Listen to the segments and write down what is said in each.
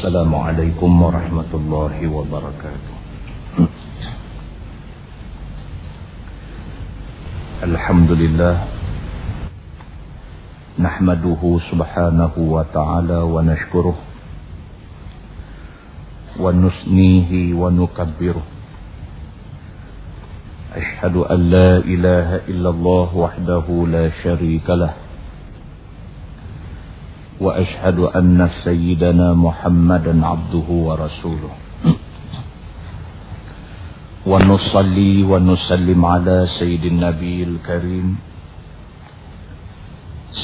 السلام عليكم ورحمة الله وبركاته. الحمد لله نحمده سبحانه وتعالى ونشكره ونسنيه ونكبره. أشهد أن لا إله إلا الله وحده لا شريك له. وأشهد أن سيدنا محمدا عبده ورسوله. ونصلي ونسلم على سيد النبي الكريم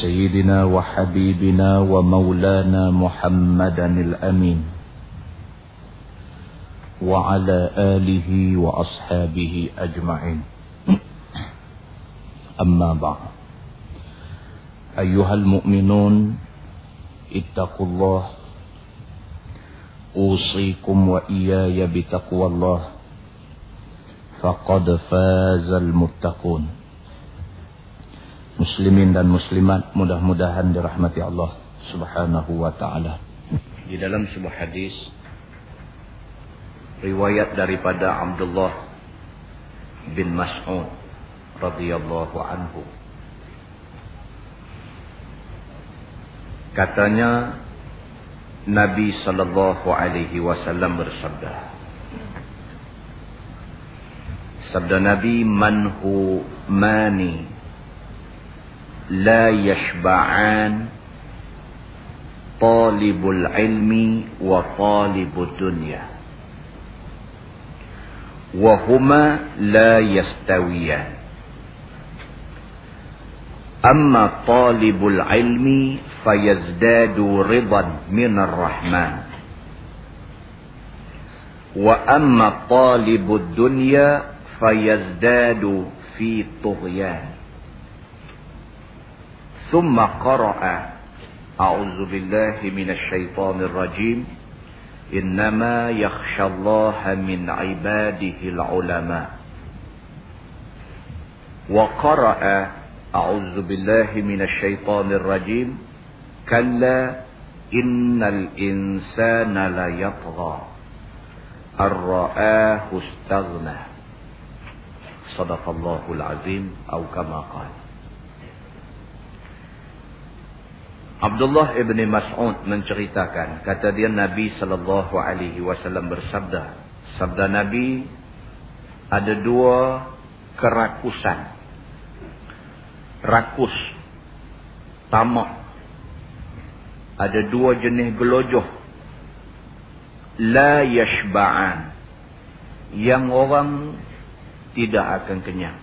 سيدنا وحبيبنا ومولانا محمدا الأمين وعلى آله وأصحابه أجمعين. أما بعد أيها المؤمنون اتقوا الله أوصيكم وإياي بتقوى الله فقد فاز المتقون Muslimin dan muslimat mudah-mudahan dirahmati Allah Subhanahu wa taala. Di dalam sebuah hadis riwayat daripada Abdullah bin Mas'ud radhiyallahu anhu Katanya Nabi sallallahu alaihi wasallam bersabda Sabda Nabi manhu mani la yashba'an talibul ilmi wa talibud dunya wa huma la yastawiyan amma talibul ilmi فيزدادوا رضا من الرحمن. وأما طالب الدنيا فيزداد في طغيان. ثم قرأ أعوذ بالله من الشيطان الرجيم. إنما يخشى الله من عباده العلماء. وقرأ أعوذ بالله من الشيطان الرجيم. كلا إن الإنسان ليطغى أن رآه استغنى صدق الله العظيم أو كما قال Abdullah ibn Mas'ud menceritakan kata dia Nabi sallallahu alaihi wasallam bersabda sabda Nabi ada dua kerakusan rakus tamak ada dua jenis gelojoh. La yashba'an. Yang orang tidak akan kenyang.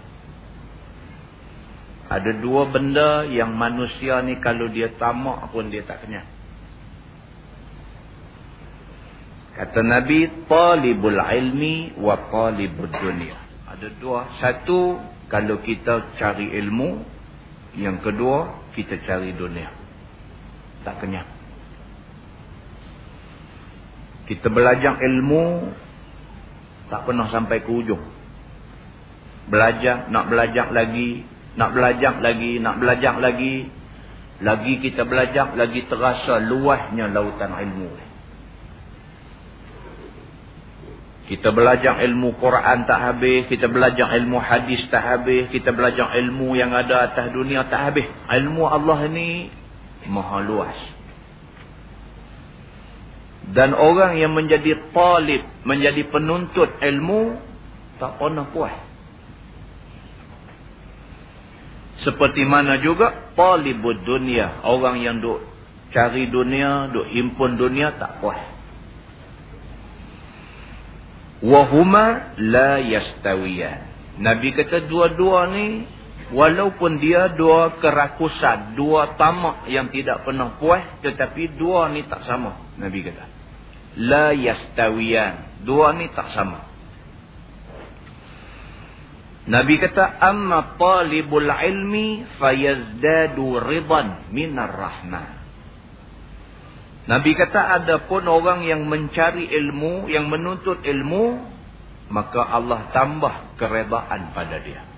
Ada dua benda yang manusia ni kalau dia tamak pun dia tak kenyang. Kata nabi talibul ilmi wa talibud dunia. Ada dua. Satu kalau kita cari ilmu. Yang kedua kita cari dunia tak kenyang. Kita belajar ilmu tak pernah sampai ke ujung. Belajar, nak belajar lagi, nak belajar lagi, nak belajar lagi. Lagi kita belajar, lagi terasa luasnya lautan ilmu. Kita belajar ilmu Quran tak habis, kita belajar ilmu hadis tak habis, kita belajar ilmu yang ada atas dunia tak habis. Ilmu Allah ni maha luas. Dan orang yang menjadi talib, menjadi penuntut ilmu, tak pernah puas. Seperti mana juga talibud dunia, orang yang duk cari dunia, duk himpun dunia, tak puas. Wahuma la yastawiyan. Nabi kata dua-dua ni Walaupun dia dua kerakusan, dua tamak yang tidak pernah puas, tetapi dua ni tak sama. Nabi kata. La yastawiyan. Dua ni tak sama. Nabi kata, Amma talibul ilmi fayazdadu ridan minar rahman. Nabi kata, ada pun orang yang mencari ilmu, yang menuntut ilmu, maka Allah tambah keredaan pada dia.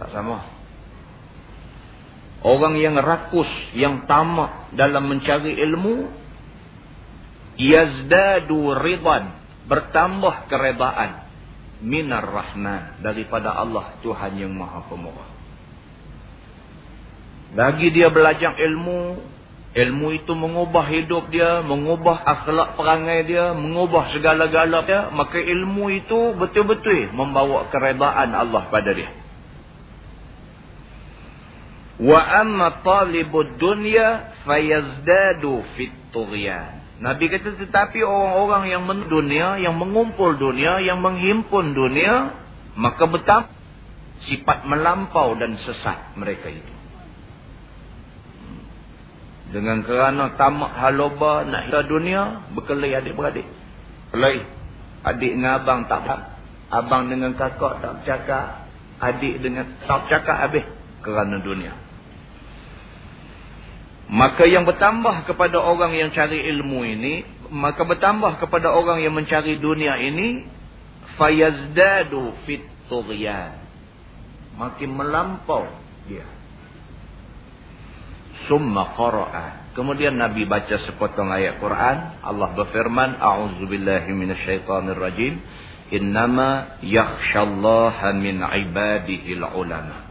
Tak sama. Orang yang rakus, yang tamak dalam mencari ilmu, yazdadu ridan bertambah keredaan. Minar rahman daripada Allah Tuhan yang Maha Pemurah. Bagi dia belajar ilmu ilmu itu mengubah hidup dia mengubah akhlak perangai dia mengubah segala-gala dia maka ilmu itu betul-betul membawa keredaan Allah pada dia wa amma talibud dunya fayazdadu fit tughyan. Nabi kata tetapi orang-orang yang mendunia yang mengumpul dunia yang menghimpun dunia maka betap sifat melampau dan sesat mereka itu. Dengan kerana tamak haloba nak hidup dunia berkelahi adik-beradik. Kelahi adik dengan abang tak abang dengan kakak tak bercakap. Adik dengan tak bercakap habis kerana dunia Maka yang bertambah kepada orang yang cari ilmu ini, maka bertambah kepada orang yang mencari dunia ini, fayazdadu fit tughyan. Makin melampau dia. Summa qara'a. Kemudian Nabi baca sepotong ayat Quran, Allah berfirman, a'udzubillahi minasyaitonirrajim, innama yakhshallaha min ibadihil ulama.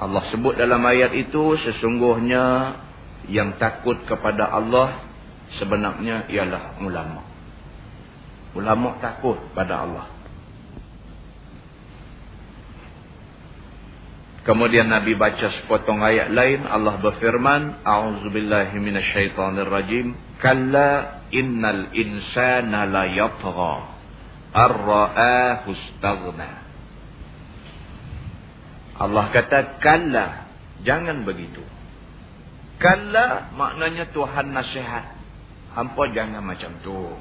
Allah sebut dalam ayat itu sesungguhnya yang takut kepada Allah sebenarnya ialah ulama. Ulama takut pada Allah. Kemudian Nabi baca sepotong ayat lain Allah berfirman A'udzubillahi minasyaitonirrajim Kalla innal insana la yatgha ar-ra'ahu istaghna Allah kata kalla jangan begitu. Kalla maknanya Tuhan nasihat. Hampa jangan macam tu.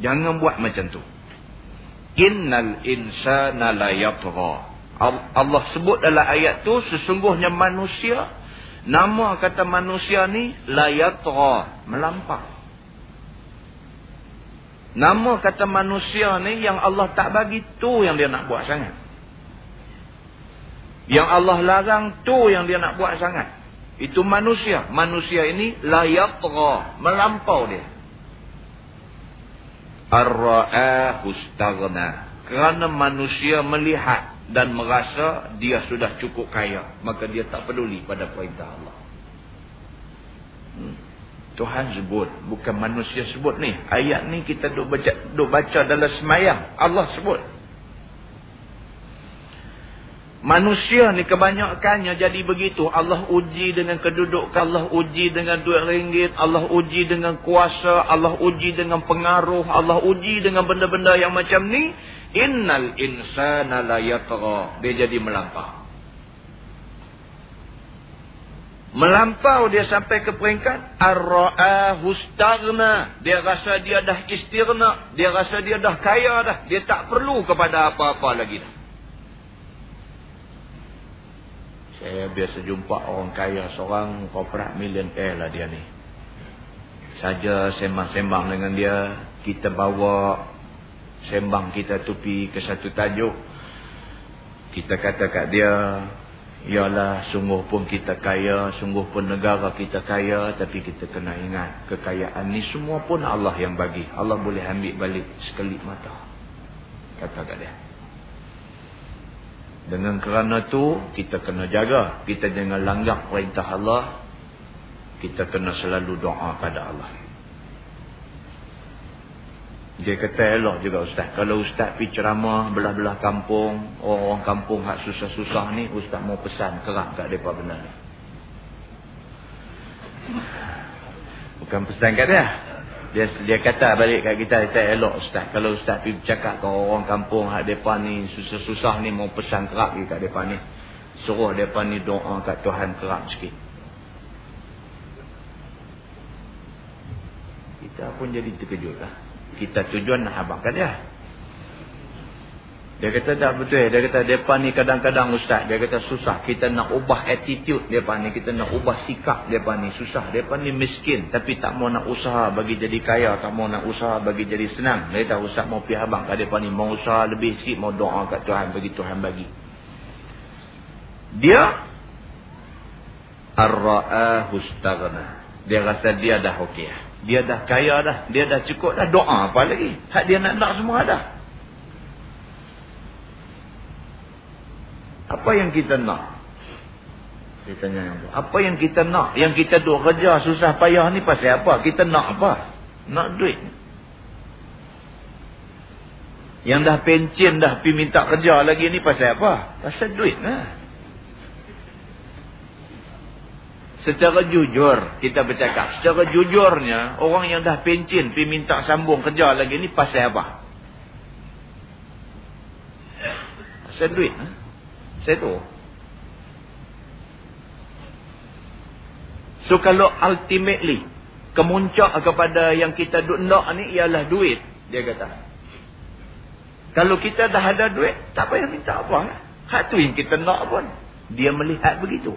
Jangan buat macam tu. Innal insana la yatgha. Allah sebut dalam ayat tu sesungguhnya manusia nama kata manusia ni la yatgha, melampau. Nama kata manusia ni yang Allah tak bagi tu yang dia nak buat sangat. Yang Allah larang tu yang dia nak buat sangat. Itu manusia. Manusia ini layatra. Melampau dia. Ar-ra'ahu staghna. Kerana manusia melihat dan merasa dia sudah cukup kaya. Maka dia tak peduli pada perintah Allah. Hmm. Tuhan sebut. Bukan manusia sebut ni. Ayat ni kita duk baca, duk baca dalam semayang. Allah sebut. Manusia ni kebanyakannya jadi begitu. Allah uji dengan kedudukan. Allah uji dengan duit ringgit. Allah uji dengan kuasa. Allah uji dengan pengaruh. Allah uji dengan benda-benda yang macam ni. Innal insana la yatra. Dia jadi melampau. Melampau dia sampai ke peringkat. Ar-ra'ahu stagna. Dia rasa dia dah istirna. Dia rasa dia dah kaya dah. Dia tak perlu kepada apa-apa lagi dah. Saya biasa jumpa orang kaya seorang korporat million air lah dia ni. Saja sembang-sembang dengan dia. Kita bawa sembang kita tupi ke satu tajuk. Kita kata kat dia. Yalah sungguh pun kita kaya. Sungguh pun negara kita kaya. Tapi kita kena ingat. Kekayaan ni semua pun Allah yang bagi. Allah boleh ambil balik sekelip mata. Kata kat dia. Dengan kerana tu kita kena jaga. Kita jangan langgar perintah Allah. Kita kena selalu doa pada Allah. Dia kata elok juga ustaz. Kalau ustaz pergi ceramah belah-belah kampung. Orang-orang kampung hak susah-susah ni. Ustaz mau pesan kerak kat mereka benar. Bukan pesan kat dia. Dia dia kata balik kat kita, kita elok ustaz. Kalau ustaz pergi bercakap ke orang kampung hak depan ni susah-susah ni mau pesan kerak ke kat depan ni. Suruh depan ni doa kat Tuhan kerak sikit. Kita pun jadi terkejut lah. Kita tujuan nak habangkan dia. Dia kata tak betul. Dia kata depan ni kadang-kadang ustaz. Dia kata susah. Kita nak ubah attitude depan ni. Kita nak ubah sikap depan ni. Susah. Depan ni miskin. Tapi tak mau nak usaha bagi jadi kaya. Tak mau nak usaha bagi jadi senang. Dia kata ustaz mau pergi abang kat depan ni. Mau usaha lebih sikit. Mau doa kat Tuhan. Bagi Tuhan bagi. Dia. Ar-ra'ahu staghna. Dia rasa dia dah okey. Dia dah kaya dah. Dia dah cukup dah. Doa apa lagi? Hak dia nak nak semua dah. Apa yang kita nak? Dia tanya yang tu. Apa yang kita nak? Yang kita duk kerja susah payah ni pasal apa? Kita nak apa? Nak duit. Yang dah pencen dah pergi minta kerja lagi ni pasal apa? Pasal duit lah. Secara jujur kita bercakap. Secara jujurnya orang yang dah pencen pergi minta sambung kerja lagi ni pasal apa? Pasal duit. Ha? Saya tahu. So kalau ultimately kemuncak kepada yang kita duk nak ni ialah duit. Dia kata. Kalau kita dah ada duit, tak payah minta apa. Hak tu yang kita nak pun. Dia melihat begitu.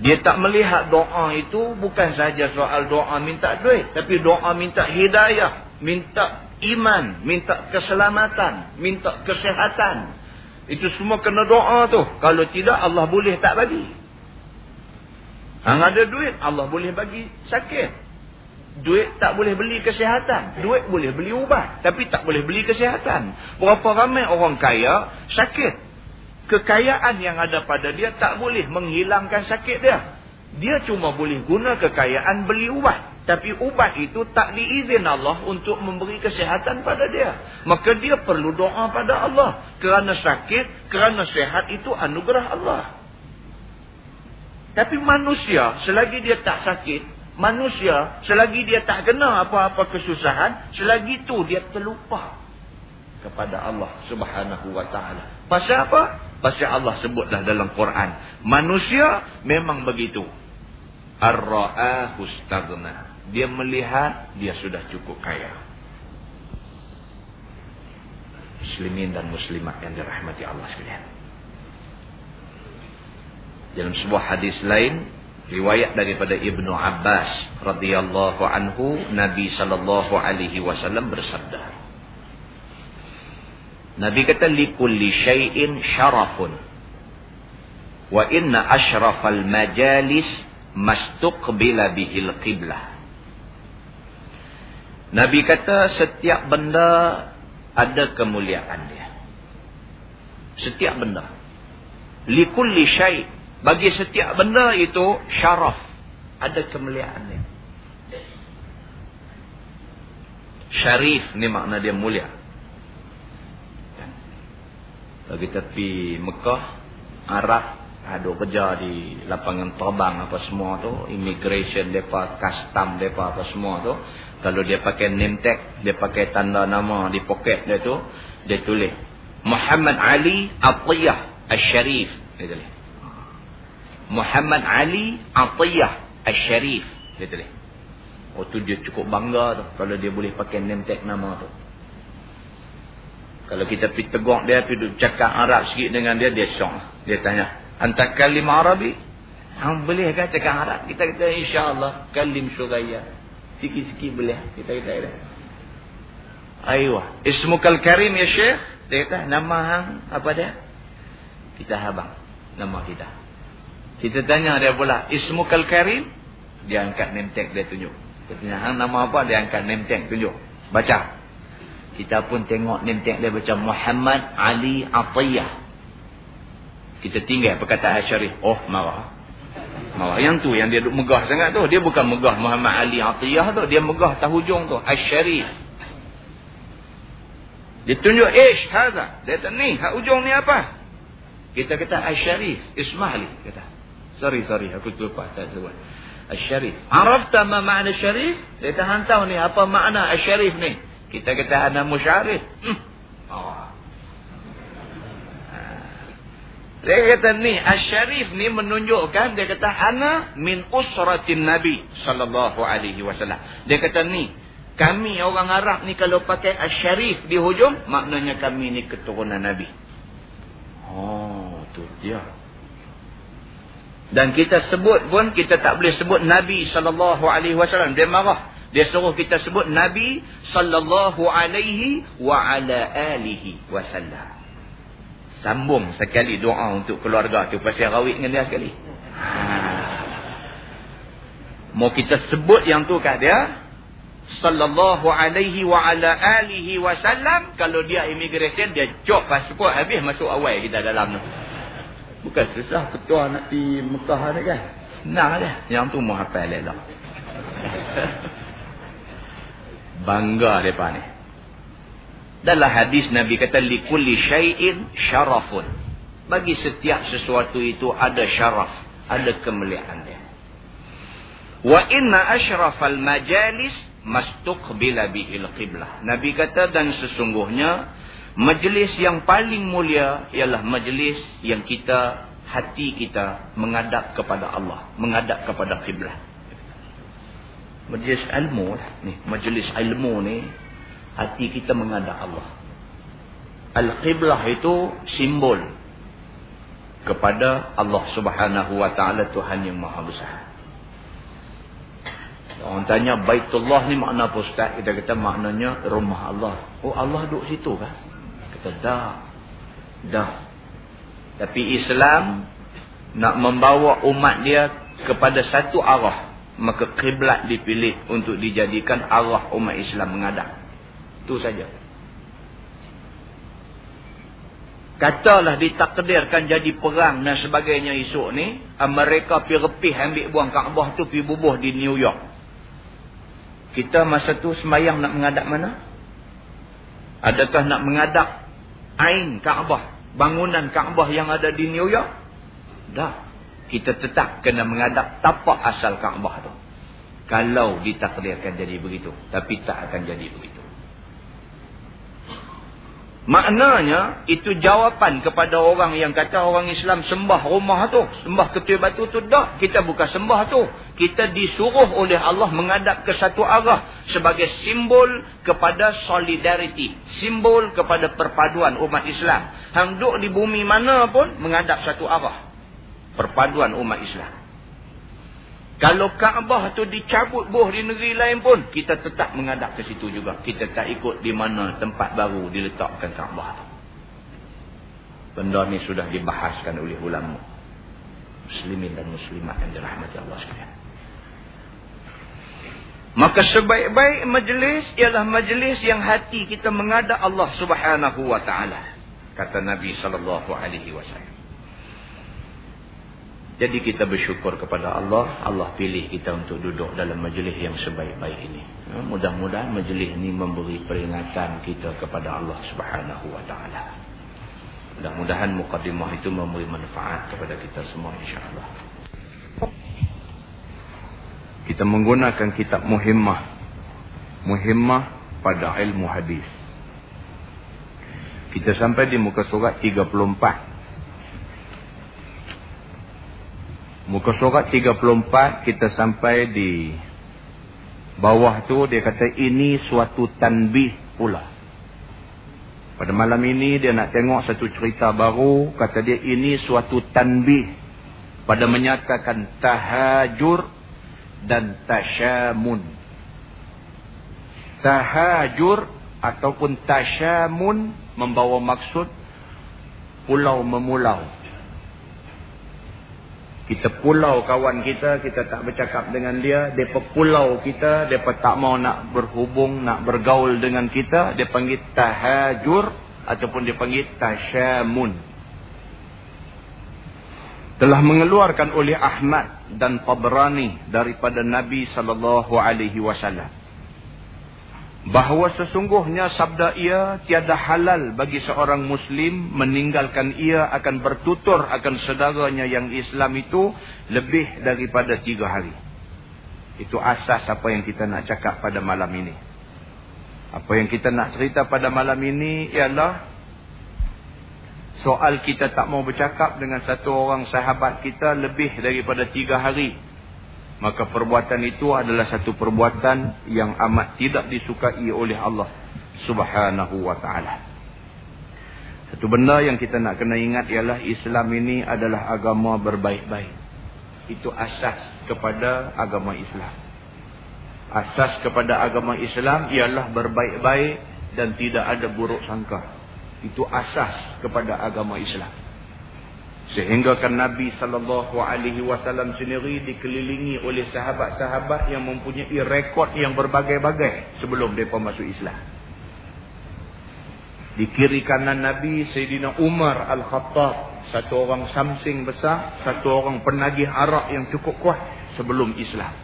Dia tak melihat doa itu bukan saja soal doa minta duit. Tapi doa minta hidayah. Minta iman. Minta keselamatan. Minta kesehatan. Itu semua kena doa tu. Kalau tidak Allah boleh tak bagi. Hang ada duit Allah boleh bagi sakit. Duit tak boleh beli kesehatan. Duit boleh beli ubat. Tapi tak boleh beli kesehatan. Berapa ramai orang kaya sakit kekayaan yang ada pada dia tak boleh menghilangkan sakit dia. Dia cuma boleh guna kekayaan beli ubat. Tapi ubat itu tak diizin Allah untuk memberi kesehatan pada dia. Maka dia perlu doa pada Allah. Kerana sakit, kerana sehat itu anugerah Allah. Tapi manusia selagi dia tak sakit, manusia selagi dia tak kena apa-apa kesusahan, selagi itu dia terlupa kepada Allah subhanahu wa ta'ala. Pasal apa? Pasal Allah sebutlah dalam Quran. Manusia memang begitu. Ar-ra'ahu stagna. Dia melihat dia sudah cukup kaya. Muslimin dan muslimat yang dirahmati Allah sekalian. Dalam sebuah hadis lain, riwayat daripada Ibnu Abbas radhiyallahu anhu, Nabi sallallahu alaihi wasallam bersabda, Nabi kata likulli syai'in syarafun. Wa inna ashrafal majalis mastuqbila bihil qiblah. Nabi kata setiap benda ada kemuliaan dia. Setiap benda. Likulli syai' bagi setiap benda itu syaraf. Ada kemuliaan dia. Syarif ni makna dia mulia. Kalau kita pergi Mekah, Arab, ada kerja di lapangan terbang apa semua tu, immigration depa, custom depa apa semua tu, kalau dia pakai name tag, dia pakai tanda nama di poket dia tu, dia tulis Muhammad Ali Atiyah Al-Sharif, dia tulis. Muhammad Ali Atiyah Al-Sharif, dia tulis. Oh tu dia cukup bangga tu kalau dia boleh pakai name tag nama tu. Kalau kita pergi tegur dia, pergi cakap Arab sikit dengan dia, dia syok. Dia tanya, Anta kalim Arabi? Boleh kan cakap Arab? Kita kata, insyaAllah, kalim syuraya. Sikit-sikit boleh. Kita kata, kata. Ayuh. Ismukal karim ya syekh? Dia kata, nama hang, apa dia? Kita habang. Nama kita. Kita tanya dia pula, Ismukal karim? Dia angkat name tag dia tunjuk. Kita hang nama apa? Dia angkat name tag tunjuk. Baca. Kita pun tengok name tag dia macam Muhammad Ali Atiyah. Kita tinggal perkataan Syarif. Oh, marah. Marah. Yang tu yang dia duk megah sangat tu. Dia bukan megah Muhammad Ali Atiyah tu. Dia megah tahu hujung tu. Asyarif. Dia tunjuk, ish, haza. Dia kata, ni, hak ujung ni apa? Kita kata, Asyarif. Ismahli. Kata, sorry, sorry. Aku lupa. Tak sebut. Asyarif. Arafta ma makna syarif? Dia kata, hantau ni. Apa makna Asyarif ni? Kita kata ana musyarif. Hmm. Oh. Dia kata ni, Asyarif ni menunjukkan, dia kata, ana min usratin Nabi sallallahu alaihi wasallam. Dia kata ni, kami orang Arab ni kalau pakai Asyarif di hujung, maknanya kami ni keturunan Nabi. Oh, tu dia. Dan kita sebut pun, kita tak boleh sebut Nabi sallallahu alaihi wasallam. Dia marah. Dia suruh kita sebut Nabi sallallahu alaihi wa ala alihi wasallam. Sambung sekali doa untuk keluarga tu pasal rawit dengan dia sekali. Ha. Mau kita sebut yang tu kat dia. Sallallahu alaihi wa ala alihi wasallam. Kalau dia immigration, dia cok pasport habis masuk awal kita dalam tu. Bukan susah ketua nak di Mekah ni kan. Senang dia. Yang tu mau hafal elok. Bangga mereka ni. Dalam hadis Nabi kata, Likulli syai'in syarafun. Bagi setiap sesuatu itu ada syaraf. Ada kemuliaan dia. Wa inna ashrafal majalis mastuqbila bihil qiblah. Nabi kata dan sesungguhnya majlis yang paling mulia ialah majlis yang kita hati kita menghadap kepada Allah, menghadap kepada kiblah. Majlis ilmu lah. ni, majlis ilmu ni hati kita menghadap Allah. Al-qiblah itu simbol kepada Allah Subhanahu wa taala Tuhan yang Maha Besar. Orang tanya Baitullah ni makna apa Ustaz? Kita kata maknanya rumah Allah. Oh Allah duduk situ kan? Kita dah. Dah. Tapi Islam nak membawa umat dia kepada satu arah. Maka kiblat dipilih untuk dijadikan arah umat Islam mengadap. Itu saja. Katalah ditakdirkan jadi perang dan sebagainya esok ni. Mereka pergi repih ambil buang Kaabah tu pergi bubuh di New York. Kita masa tu semayang nak mengadap mana? Adakah nak mengadap Ain Kaabah. Bangunan Kaabah yang ada di New York? Dah. Kita tetap kena mengadap tapak asal Kaabah tu. Kalau ditakdirkan jadi begitu. Tapi tak akan jadi begitu. Maknanya itu jawapan kepada orang yang kata orang Islam sembah rumah tu. Sembah ketua batu tu. Tak. Kita bukan sembah tu. Kita disuruh oleh Allah mengadap ke satu arah. Sebagai simbol kepada solidariti. Simbol kepada perpaduan umat Islam. Hang duduk di bumi mana pun mengadap satu arah. Perpaduan umat Islam. Kalau Kaabah tu dicabut boh di negeri lain pun, kita tetap mengadap ke situ juga. Kita tak ikut di mana tempat baru diletakkan Kaabah tu. Benda ni sudah dibahaskan oleh ulama. Muslimin dan muslimat yang dirahmati Allah sekalian. Maka sebaik-baik majlis ialah majlis yang hati kita mengadap Allah subhanahu wa ta'ala. Kata Nabi sallallahu alaihi wasallam. Jadi kita bersyukur kepada Allah. Allah pilih kita untuk duduk dalam majlis yang sebaik-baik ini. Ya, mudah-mudahan majlis ini memberi peringatan kita kepada Allah subhanahu ta'ala. Mudah-mudahan mukadimah itu memberi manfaat kepada kita semua insyaAllah. Kita menggunakan kitab muhimmah. Muhimmah pada ilmu hadis. Kita sampai di muka surat 34. Muka surat 34 kita sampai di bawah tu dia kata ini suatu tanbih pula. Pada malam ini dia nak tengok satu cerita baru. Kata dia ini suatu tanbih. Pada menyatakan tahajur dan tasyamun. Tahajur ataupun tasyamun membawa maksud pulau memulau. Kita pulau kawan kita, kita tak bercakap dengan dia. Dia pulau kita, dia tak mau nak berhubung, nak bergaul dengan kita. Dia panggil tahajur ataupun dia panggil tasyamun. Telah mengeluarkan oleh Ahmad dan Tabrani daripada Nabi sallallahu alaihi wasallam bahawa sesungguhnya sabda ia tiada halal bagi seorang muslim meninggalkan ia akan bertutur akan saudaranya yang Islam itu lebih daripada tiga hari. Itu asas apa yang kita nak cakap pada malam ini. Apa yang kita nak cerita pada malam ini ialah soal kita tak mau bercakap dengan satu orang sahabat kita lebih daripada tiga hari maka perbuatan itu adalah satu perbuatan yang amat tidak disukai oleh Allah subhanahu wa ta'ala. Satu benda yang kita nak kena ingat ialah Islam ini adalah agama berbaik-baik. Itu asas kepada agama Islam. Asas kepada agama Islam ialah berbaik-baik dan tidak ada buruk sangka. Itu asas kepada agama Islam Sehingga kan Nabi sallallahu alaihi wasallam sendiri dikelilingi oleh sahabat-sahabat yang mempunyai rekod yang berbagai-bagai sebelum mereka masuk Islam. Di kiri kanan Nabi Sayyidina Umar Al-Khattab, satu orang samsing besar, satu orang penagih arak yang cukup kuat sebelum Islam.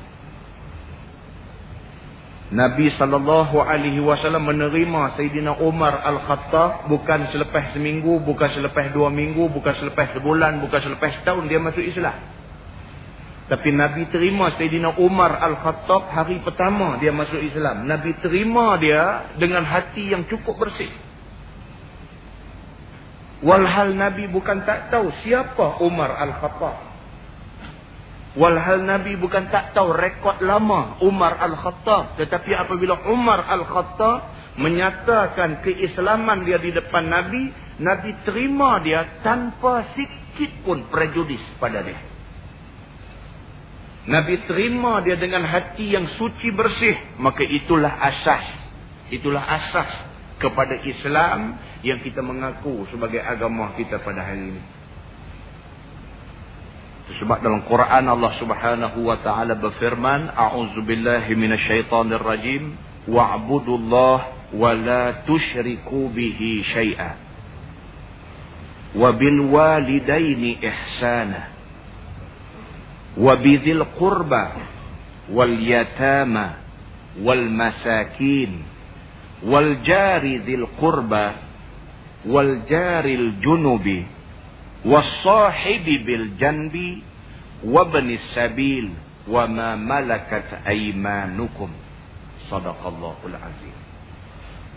Nabi sallallahu alaihi wasallam menerima Sayyidina Umar Al-Khattab bukan selepas seminggu, bukan selepas dua minggu, bukan selepas sebulan, bukan selepas setahun dia masuk Islam. Tapi Nabi terima Sayyidina Umar Al-Khattab hari pertama dia masuk Islam. Nabi terima dia dengan hati yang cukup bersih. Walhal Nabi bukan tak tahu siapa Umar Al-Khattab. Walhal Nabi bukan tak tahu rekod lama Umar Al-Khattab. Tetapi apabila Umar Al-Khattab menyatakan keislaman dia di depan Nabi, Nabi terima dia tanpa sikit pun prejudis pada dia. Nabi terima dia dengan hati yang suci bersih. Maka itulah asas. Itulah asas kepada Islam yang kita mengaku sebagai agama kita pada hari ini. Sebab dalam Quran Allah Subhanahu wa taala berfirman, "A'udzubillahi minasyaitonir rajim, wa'budullah wa la tusyriku bihi syai'a." Wa bil walidaini ihsana. Wa bidzil qurba wal yatama wal masakin wal jari dzil qurba wal jaril junubi والصاحب بالجنب وابن السبيل وما ملكت أيمانكم صدق الله العظيم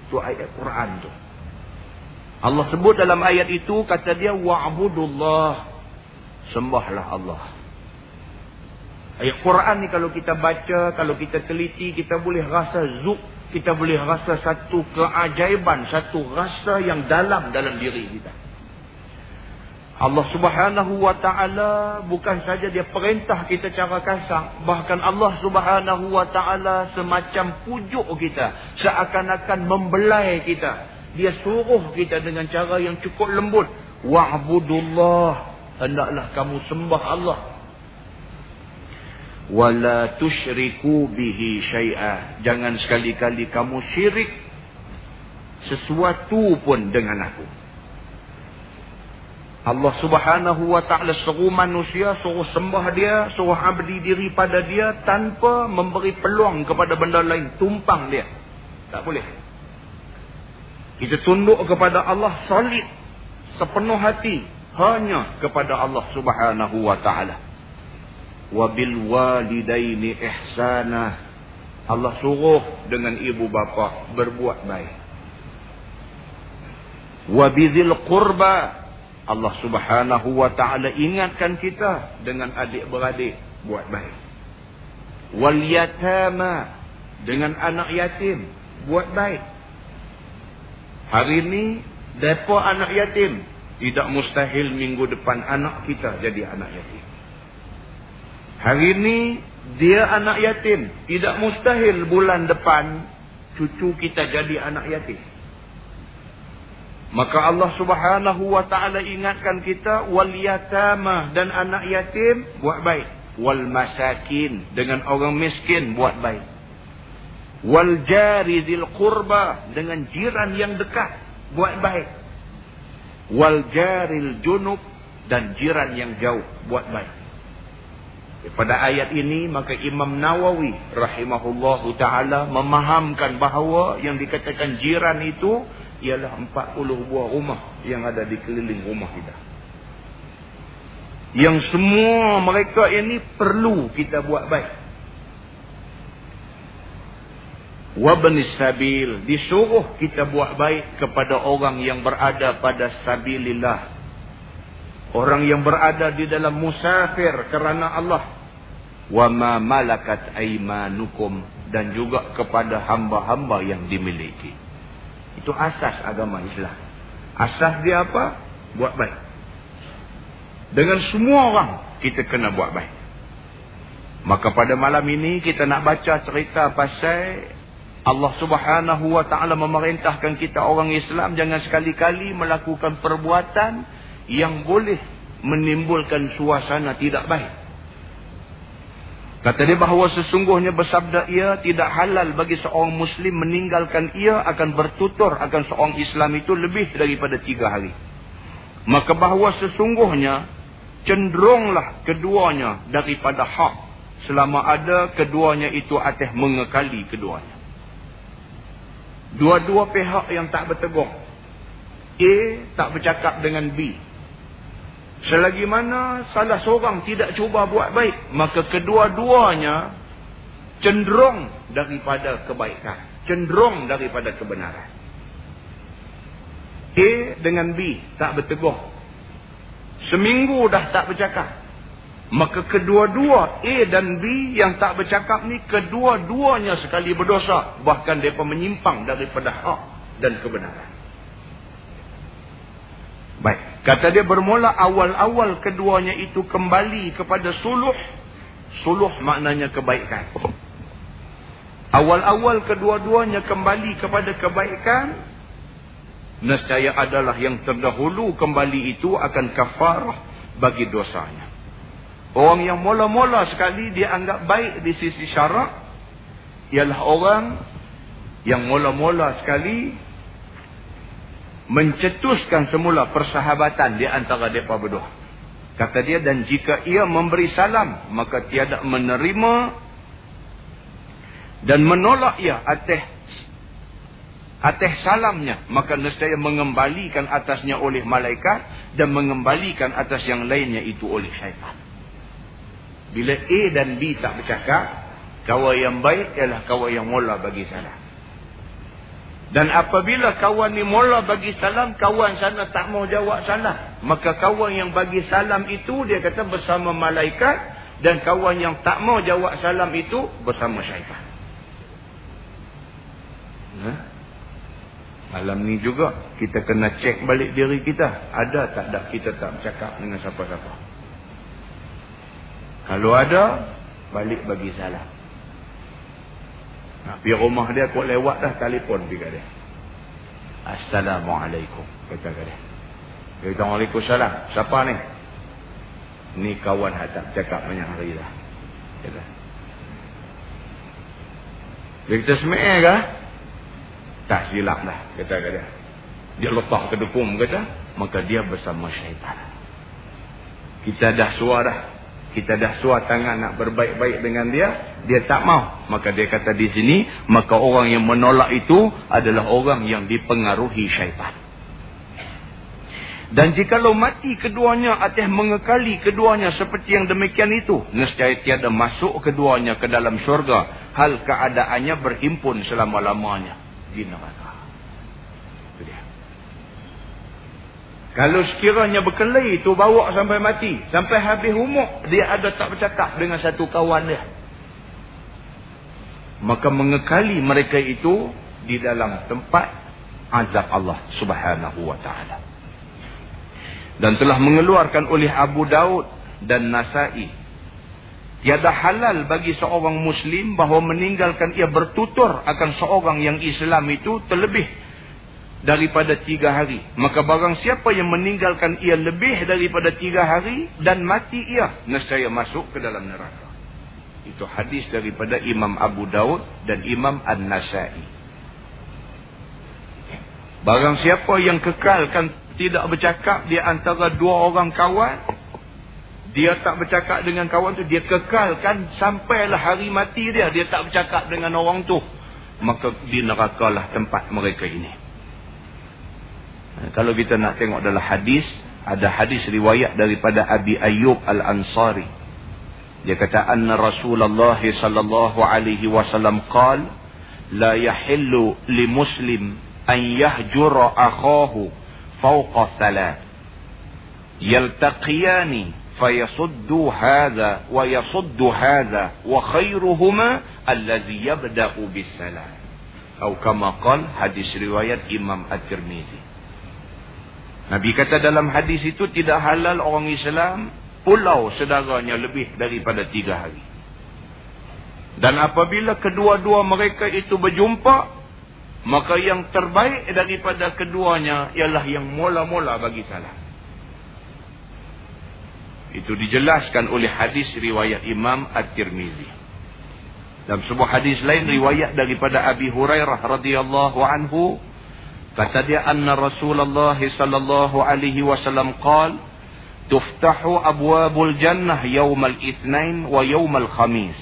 itu ayat Quran tu Allah sebut dalam ayat itu kata dia wa'budullah sembahlah Allah ayat Quran ni kalau kita baca kalau kita teliti kita boleh rasa zuk kita boleh rasa satu keajaiban satu rasa yang dalam dalam diri kita Allah subhanahu wa ta'ala bukan saja dia perintah kita cara kasar. Bahkan Allah subhanahu wa ta'ala semacam pujuk kita. Seakan-akan membelai kita. Dia suruh kita dengan cara yang cukup lembut. Wa'budullah. Hendaklah kamu sembah Allah. Wala tushriku bihi syai'ah. Jangan sekali-kali kamu syirik sesuatu pun dengan aku. Allah subhanahu wa ta'ala suruh manusia, suruh sembah dia, suruh abdi diri pada dia tanpa memberi peluang kepada benda lain. Tumpang dia. Tak boleh. Kita tunduk kepada Allah solid. Sepenuh hati. Hanya kepada Allah subhanahu wa ta'ala. Wabil walidaini ihsanah. Allah suruh dengan ibu bapa berbuat baik. Wabidil qurba Allah subhanahu wa ta'ala ingatkan kita dengan adik-beradik buat baik. Wal yatama dengan anak yatim buat baik. Hari ini depa anak yatim tidak mustahil minggu depan anak kita jadi anak yatim. Hari ini dia anak yatim tidak mustahil bulan depan cucu kita jadi anak yatim. Maka Allah subhanahu wa ta'ala ingatkan kita wal yatama dan anak yatim buat baik. Wal masakin dengan orang miskin buat baik. Wal jari zil qurba dengan jiran yang dekat buat baik. Wal jaril junub dan jiran yang jauh buat baik. Pada ayat ini maka Imam Nawawi rahimahullahu taala memahamkan bahawa yang dikatakan jiran itu ialah 40 buah rumah yang ada di keliling rumah kita. Yang semua mereka ini perlu kita buat baik. Wabni sabil. Disuruh kita buat baik kepada orang yang berada pada sabilillah. Orang yang berada di dalam musafir kerana Allah. Wa ma malakat aimanukum. Dan juga kepada hamba-hamba yang dimiliki. Itu asas agama Islam. Asas dia apa? Buat baik. Dengan semua orang, kita kena buat baik. Maka pada malam ini, kita nak baca cerita pasal Allah subhanahu wa ta'ala memerintahkan kita orang Islam jangan sekali-kali melakukan perbuatan yang boleh menimbulkan suasana tidak baik. Kata dia bahawa sesungguhnya bersabda ia tidak halal bagi seorang Muslim meninggalkan ia akan bertutur akan seorang Islam itu lebih daripada tiga hari. Maka bahawa sesungguhnya cenderunglah keduanya daripada hak selama ada keduanya itu atas mengekali keduanya. Dua-dua pihak yang tak bertegur. A tak bercakap dengan B. Selagi mana salah seorang tidak cuba buat baik, maka kedua-duanya cenderung daripada kebaikan. Cenderung daripada kebenaran. A dengan B tak berteguh. Seminggu dah tak bercakap. Maka kedua-dua A dan B yang tak bercakap ni, kedua-duanya sekali berdosa. Bahkan mereka menyimpang daripada hak dan kebenaran. Baik. Kata dia bermula awal-awal keduanya itu kembali kepada suluh. Suluh maknanya kebaikan. Awal-awal kedua-duanya kembali kepada kebaikan. Nescaya adalah yang terdahulu kembali itu akan kafarah bagi dosanya. Orang yang mula-mula sekali dia anggap baik di sisi syarak. Ialah orang yang mula-mula sekali mencetuskan semula persahabatan di antara mereka berdua. Kata dia, dan jika ia memberi salam, maka tiada menerima dan menolak ia atas atas salamnya. Maka nescaya mengembalikan atasnya oleh malaikat dan mengembalikan atas yang lainnya itu oleh syaitan. Bila A dan B tak bercakap, kawan yang baik ialah kawan yang mula bagi salam. Dan apabila kawan ni mula bagi salam, kawan sana tak mau jawab salam. Maka kawan yang bagi salam itu, dia kata bersama malaikat. Dan kawan yang tak mau jawab salam itu, bersama syaitan. Ha? Malam ni juga, kita kena cek balik diri kita. Ada tak ada kita tak bercakap dengan siapa-siapa. Kalau ada, balik bagi salam. Nak pergi rumah dia kau lewat dah telefon pergi dia. Assalamualaikum kata dia. Kata Waalaikumsalam. Siapa ni? Ni kawan hadap cakap banyak hari dah. Kata. Dia kata semai ke? Tak silap dah kata dia. Dia letak ke dukung kata. Maka dia bersama syaitan. Kita dah suara kita dah suar tangan nak berbaik-baik dengan dia, dia tak mau. Maka dia kata di sini, maka orang yang menolak itu adalah orang yang dipengaruhi syaitan. Dan jikalau mati keduanya atas mengekali keduanya seperti yang demikian itu, nescaya tiada masuk keduanya ke dalam syurga, hal keadaannya berhimpun selama-lamanya di neraka. Kalau sekiranya berkelahi itu bawa sampai mati. Sampai habis umur. Dia ada tak bercakap dengan satu kawan dia. Maka mengekali mereka itu di dalam tempat azab Allah subhanahu wa ta'ala. Dan telah mengeluarkan oleh Abu Daud dan Nasai. Tiada halal bagi seorang Muslim bahawa meninggalkan ia bertutur akan seorang yang Islam itu terlebih daripada tiga hari. Maka barang siapa yang meninggalkan ia lebih daripada tiga hari dan mati ia, nescaya masuk ke dalam neraka. Itu hadis daripada Imam Abu Daud dan Imam An-Nasai. Barang siapa yang kekalkan tidak bercakap di antara dua orang kawan, dia tak bercakap dengan kawan tu, dia kekalkan sampailah hari mati dia, dia tak bercakap dengan orang tu. Maka di nerakalah tempat mereka ini. Kalau kita nak tengok dalam hadis, ada hadis riwayat daripada Abi Ayyub Al-Ansari. Dia kata anna Rasulullah sallallahu alaihi wasallam qal la yahillu li muslim an yahjura akhahu fawqa thalath yaltaqiyani fayasuddu hadha wa yasuddu hadha wa khayruhuma alladhi yabda'u bis salam atau kama qal hadis riwayat Imam At-Tirmizi Nabi kata dalam hadis itu tidak halal orang Islam pulau sedaranya lebih daripada tiga hari. Dan apabila kedua-dua mereka itu berjumpa, maka yang terbaik daripada keduanya ialah yang mula-mula bagi salam. Itu dijelaskan oleh hadis riwayat Imam At-Tirmizi. Dalam sebuah hadis lain riwayat daripada Abi Hurairah radhiyallahu anhu kata dia anna Rasulullah sallallahu alaihi wasallam qala tuftahu abwabul jannah yaumal itsnain wa yaumal khamis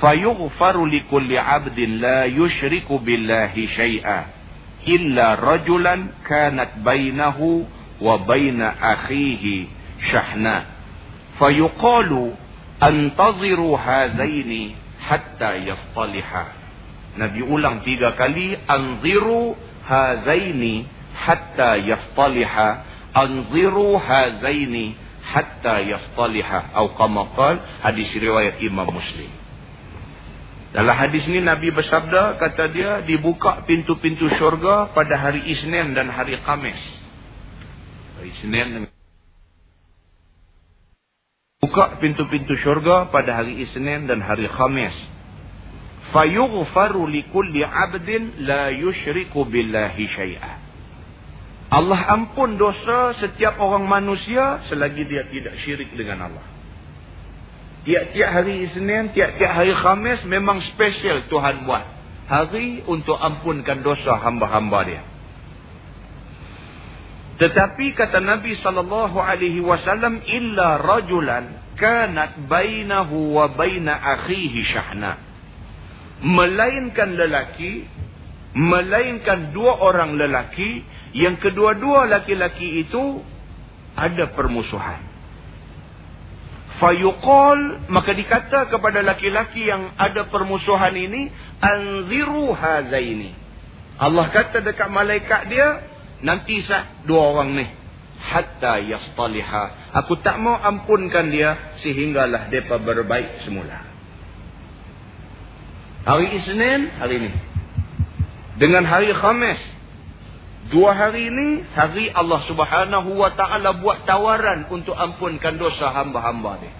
fayughfaru likulli 'abdin la yushriku billahi syai'a illa rajulan kanat bainahu wa baina akhihi shahna fayuqalu antaziru hazaini hatta yaftaliha Nabi ulang tiga kali anziru hazaini hatta yaftaliha anziru hazaini hatta yaftaliha atau kama qal hadis riwayat Imam Muslim dalam hadis ini Nabi bersabda, kata dia, dibuka pintu-pintu syurga pada hari Isnin dan hari Kamis. Hari Isnin dan Buka pintu-pintu syurga pada hari Isnin dan hari Khamis. Fayughfaru likulli abdin la yushriku billahi syai'ah. Allah ampun dosa setiap orang manusia selagi dia tidak syirik dengan Allah. Tiap-tiap hari Isnin, tiap-tiap hari Khamis memang special Tuhan buat. Hari untuk ampunkan dosa hamba-hamba dia. Tetapi kata Nabi sallallahu alaihi wasallam illa rajulan kanat bainahu wa baina akhihi syahna. Melainkan lelaki, melainkan dua orang lelaki yang kedua-dua laki-laki itu ada permusuhan. Fayuqal maka dikata kepada laki-laki yang ada permusuhan ini anziru hazaini. Allah kata dekat malaikat dia nanti sah dua orang ni. Hatta yastaliha. Aku tak mau ampunkan dia sehinggalah depa berbaik semula hari Isnin hari ini dengan hari Khamis Dua hari ini, hari Allah subhanahu wa ta'ala buat tawaran untuk ampunkan dosa hamba-hamba dia.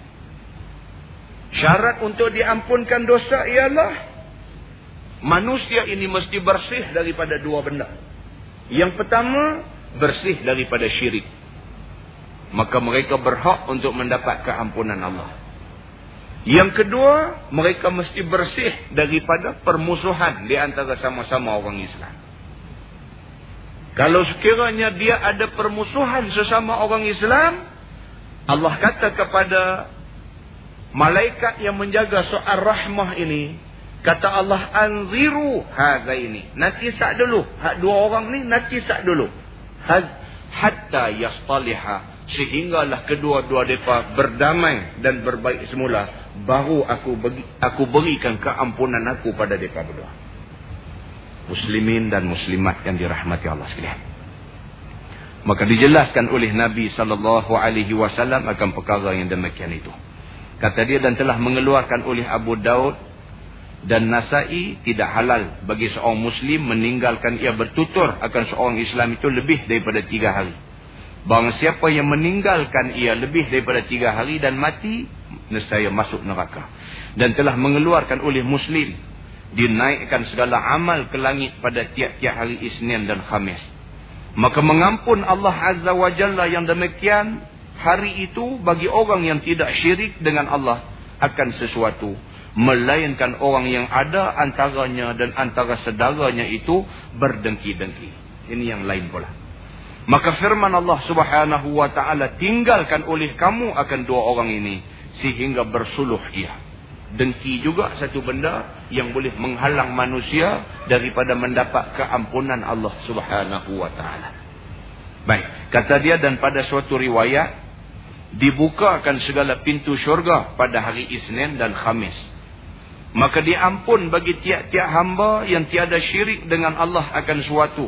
Syarat untuk diampunkan dosa ialah, manusia ini mesti bersih daripada dua benda. Yang pertama, bersih daripada syirik. Maka mereka berhak untuk mendapat keampunan Allah. Yang kedua, mereka mesti bersih daripada permusuhan di antara sama-sama orang Islam. Kalau sekiranya dia ada permusuhan sesama orang Islam, Allah kata kepada malaikat yang menjaga soal rahmah ini, kata Allah anziru hadza ini. Nanti sak dulu, hak dua orang ni nanti sak dulu. Hatta yastaliha sehinggalah kedua-dua depa berdamai dan berbaik semula, baru aku bagi, aku berikan keampunan aku pada depa berdua muslimin dan muslimat yang dirahmati Allah sekalian. Maka dijelaskan oleh Nabi sallallahu alaihi wasallam akan perkara yang demikian itu. Kata dia dan telah mengeluarkan oleh Abu Daud dan Nasai tidak halal bagi seorang muslim meninggalkan ia bertutur akan seorang Islam itu lebih daripada tiga hari. Barang siapa yang meninggalkan ia lebih daripada tiga hari dan mati, nescaya masuk neraka. Dan telah mengeluarkan oleh muslim dinaikkan segala amal ke langit pada tiap-tiap hari Isnin dan Khamis. Maka mengampun Allah Azza wa Jalla yang demikian hari itu bagi orang yang tidak syirik dengan Allah akan sesuatu. Melainkan orang yang ada antaranya dan antara sedaranya itu berdengki-dengki. Ini yang lain pula. Maka firman Allah subhanahu wa ta'ala tinggalkan oleh kamu akan dua orang ini. Sehingga bersuluh ia dengki juga satu benda yang boleh menghalang manusia daripada mendapat keampunan Allah Subhanahu wa taala. Baik, kata dia dan pada suatu riwayat dibukakan segala pintu syurga pada hari Isnin dan Khamis. Maka diampun bagi tiap-tiap hamba yang tiada syirik dengan Allah akan suatu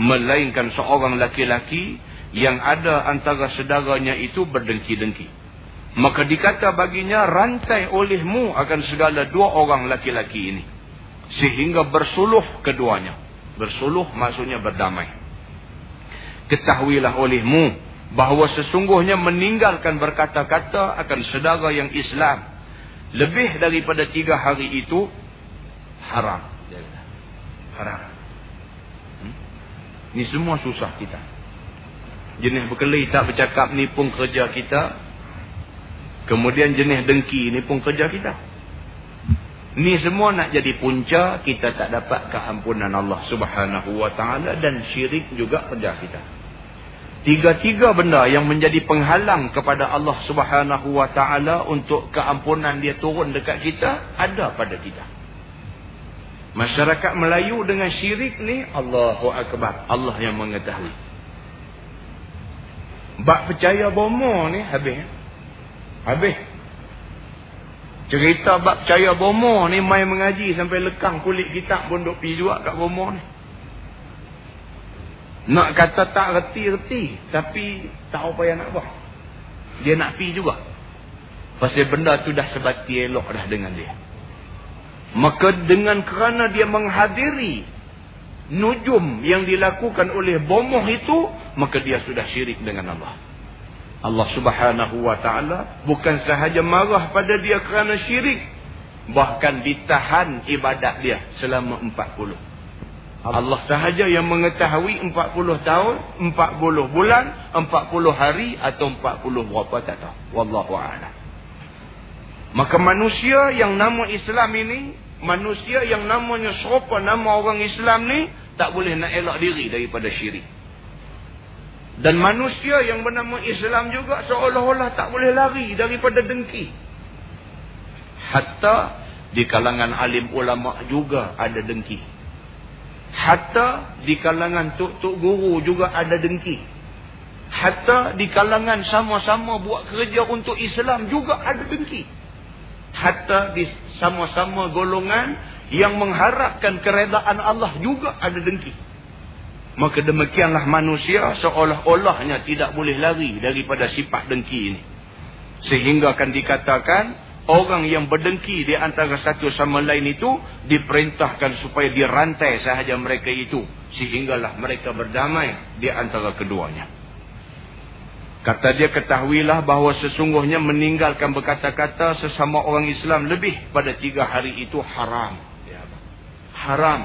melainkan seorang laki-laki yang ada antara sedaranya itu berdengki-dengki. Maka dikata baginya rantai olehmu akan segala dua orang laki-laki ini. Sehingga bersuluh keduanya. Bersuluh maksudnya berdamai. Ketahuilah olehmu bahawa sesungguhnya meninggalkan berkata-kata akan sedara yang Islam. Lebih daripada tiga hari itu haram. Haram. Hmm? Ini semua susah kita. Jenis berkelahi tak bercakap ni pun kerja kita. Kemudian jenis dengki ni pun kerja kita. Ni semua nak jadi punca kita tak dapat keampunan Allah subhanahu wa ta'ala dan syirik juga kerja kita. Tiga-tiga benda yang menjadi penghalang kepada Allah subhanahu wa ta'ala untuk keampunan dia turun dekat kita ada pada kita. Masyarakat Melayu dengan syirik ni Allahu Akbar. Allah yang mengetahui. Bak percaya bomo ni habis. Habis. Cerita bab percaya bomo ni main mengaji sampai lekang kulit kitab pun duk pergi juga kat bomo ni. Nak kata tak reti-reti. Tapi tak apa yang nak buat. Dia nak pergi juga. Pasal benda tu dah sebati elok dah dengan dia. Maka dengan kerana dia menghadiri nujum yang dilakukan oleh bomoh itu. Maka dia sudah syirik dengan Allah. Allah subhanahu wa ta'ala bukan sahaja marah pada dia kerana syirik. Bahkan ditahan ibadat dia selama 40. Allah sahaja yang mengetahui 40 tahun, 40 bulan, 40 hari atau 40 berapa tak tahu. Wallahu'ala. Maka manusia yang nama Islam ini, manusia yang namanya serupa nama orang Islam ni, tak boleh nak elak diri daripada syirik. Dan manusia yang bernama Islam juga seolah-olah tak boleh lari daripada dengki. Hatta di kalangan alim ulama juga ada dengki. Hatta di kalangan tuk-tuk guru juga ada dengki. Hatta di kalangan sama-sama buat kerja untuk Islam juga ada dengki. Hatta di sama-sama golongan yang mengharapkan keredaan Allah juga ada dengki. Maka demikianlah manusia seolah-olahnya tidak boleh lari daripada sifat dengki ini. Sehingga akan dikatakan orang yang berdengki di antara satu sama lain itu diperintahkan supaya dirantai sahaja mereka itu. Sehinggalah mereka berdamai di antara keduanya. Kata dia ketahuilah bahawa sesungguhnya meninggalkan berkata-kata sesama orang Islam lebih pada tiga hari itu haram. Haram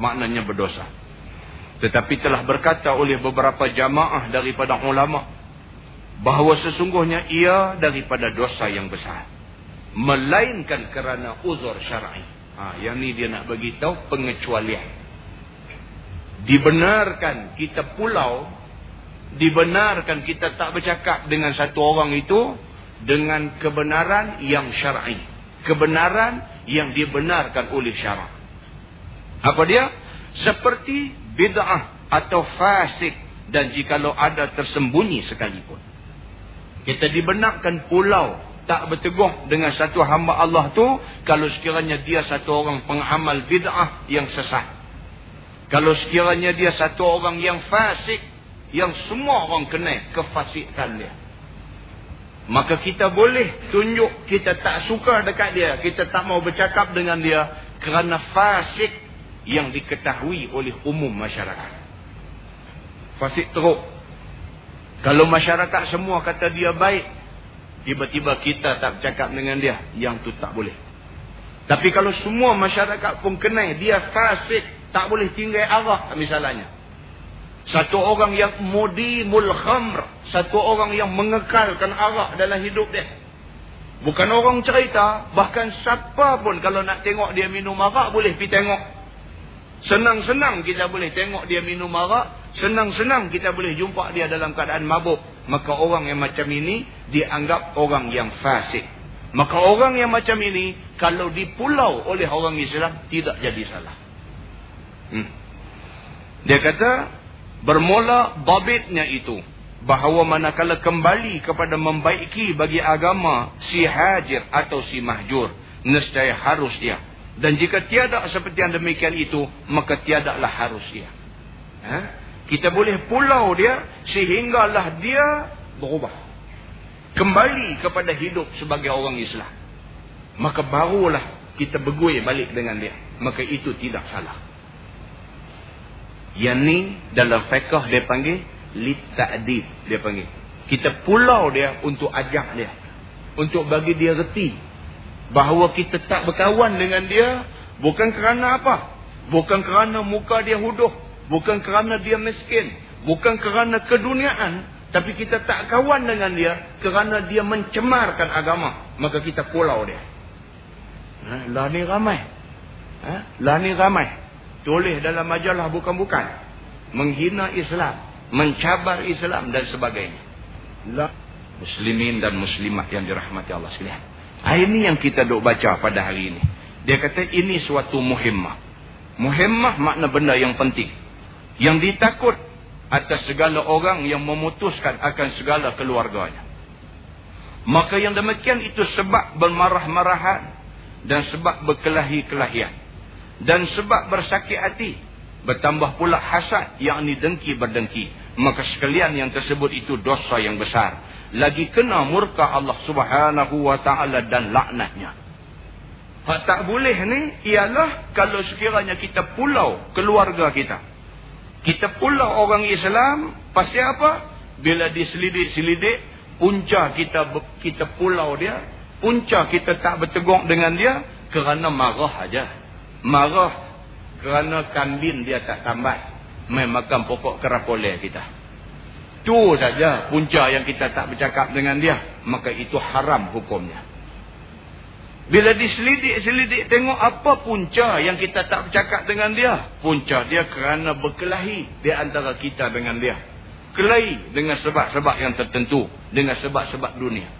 maknanya berdosa. Tetapi telah berkata oleh beberapa jamaah daripada ulama bahawa sesungguhnya ia daripada dosa yang besar. Melainkan kerana uzur syar'i. Ha, yang ni dia nak bagi tahu pengecualian. Dibenarkan kita pulau, dibenarkan kita tak bercakap dengan satu orang itu dengan kebenaran yang syar'i. Kebenaran yang dibenarkan oleh syarak. Apa dia? Seperti bid'ah atau fasik dan jikalau ada tersembunyi sekalipun. Kita dibenarkan pulau tak berteguh dengan satu hamba Allah tu kalau sekiranya dia satu orang pengamal bid'ah yang sesat. Kalau sekiranya dia satu orang yang fasik yang semua orang kenal kefasikan dia. Maka kita boleh tunjuk kita tak suka dekat dia. Kita tak mau bercakap dengan dia kerana fasik yang diketahui oleh umum masyarakat. Fasik teruk. Kalau masyarakat semua kata dia baik, tiba-tiba kita tak bercakap dengan dia, yang tu tak boleh. Tapi kalau semua masyarakat pun kenal dia fasik, tak boleh tinggal arah misalnya. Satu orang yang mudimul khamr, satu orang yang mengekalkan arah dalam hidup dia. Bukan orang cerita, bahkan siapa pun kalau nak tengok dia minum arak boleh pergi tengok. Senang-senang kita boleh tengok dia minum arak. Senang-senang kita boleh jumpa dia dalam keadaan mabuk. Maka orang yang macam ini dianggap orang yang fasik. Maka orang yang macam ini kalau dipulau oleh orang Islam tidak jadi salah. Hmm. Dia kata bermula babitnya itu. Bahawa manakala kembali kepada membaiki bagi agama si hajir atau si mahjur. Nescaya harus dia dan jika tiada seperti yang demikian itu, maka tiadalah harus dia. Ha? Kita boleh pulau dia sehinggalah dia berubah. Kembali kepada hidup sebagai orang Islam. Maka barulah kita bergui balik dengan dia. Maka itu tidak salah. Yang ni dalam fiqah dia panggil lita'dib dia panggil. Kita pulau dia untuk ajak dia. Untuk bagi dia reti bahawa kita tak berkawan dengan dia bukan kerana apa? Bukan kerana muka dia huduh, bukan kerana dia miskin, Bukan kerana keduniaan. Tapi kita tak kawan dengan dia. Kerana dia mencemarkan agama. Maka kita pulau dia. Ha, lah ni ramai. Ha? Lah ni ramai. Tulis dalam majalah bukan-bukan. Menghina Islam. Mencabar Islam dan sebagainya. Lah. Muslimin dan muslimat yang dirahmati Allah sekalian. Ini yang kita duk baca pada hari ini. Dia kata ini suatu muhimmah. Muhimmah makna benda yang penting. Yang ditakut atas segala orang yang memutuskan akan segala keluarganya. Maka yang demikian itu sebab bermarah-marahan dan sebab berkelahi-kelahian. Dan sebab bersakit hati. Bertambah pula hasad yang ini dengki berdengki. Maka sekalian yang tersebut itu dosa yang besar. Lagi kena murka Allah subhanahu wa ta'ala dan laknatnya. Hak tak boleh ni ialah kalau sekiranya kita pulau keluarga kita. Kita pulau orang Islam pasal apa? Bila diselidik-selidik punca kita kita pulau dia, punca kita tak bertegur dengan dia kerana marah aja. Marah kerana kambing dia tak tambat memakan pokok kerapole kita. Tu saja punca yang kita tak bercakap dengan dia, maka itu haram hukumnya. Bila diselidik-selidik tengok apa punca yang kita tak bercakap dengan dia. Punca dia kerana berkelahi di antara kita dengan dia. Kelahi dengan sebab-sebab yang tertentu. Dengan sebab-sebab dunia.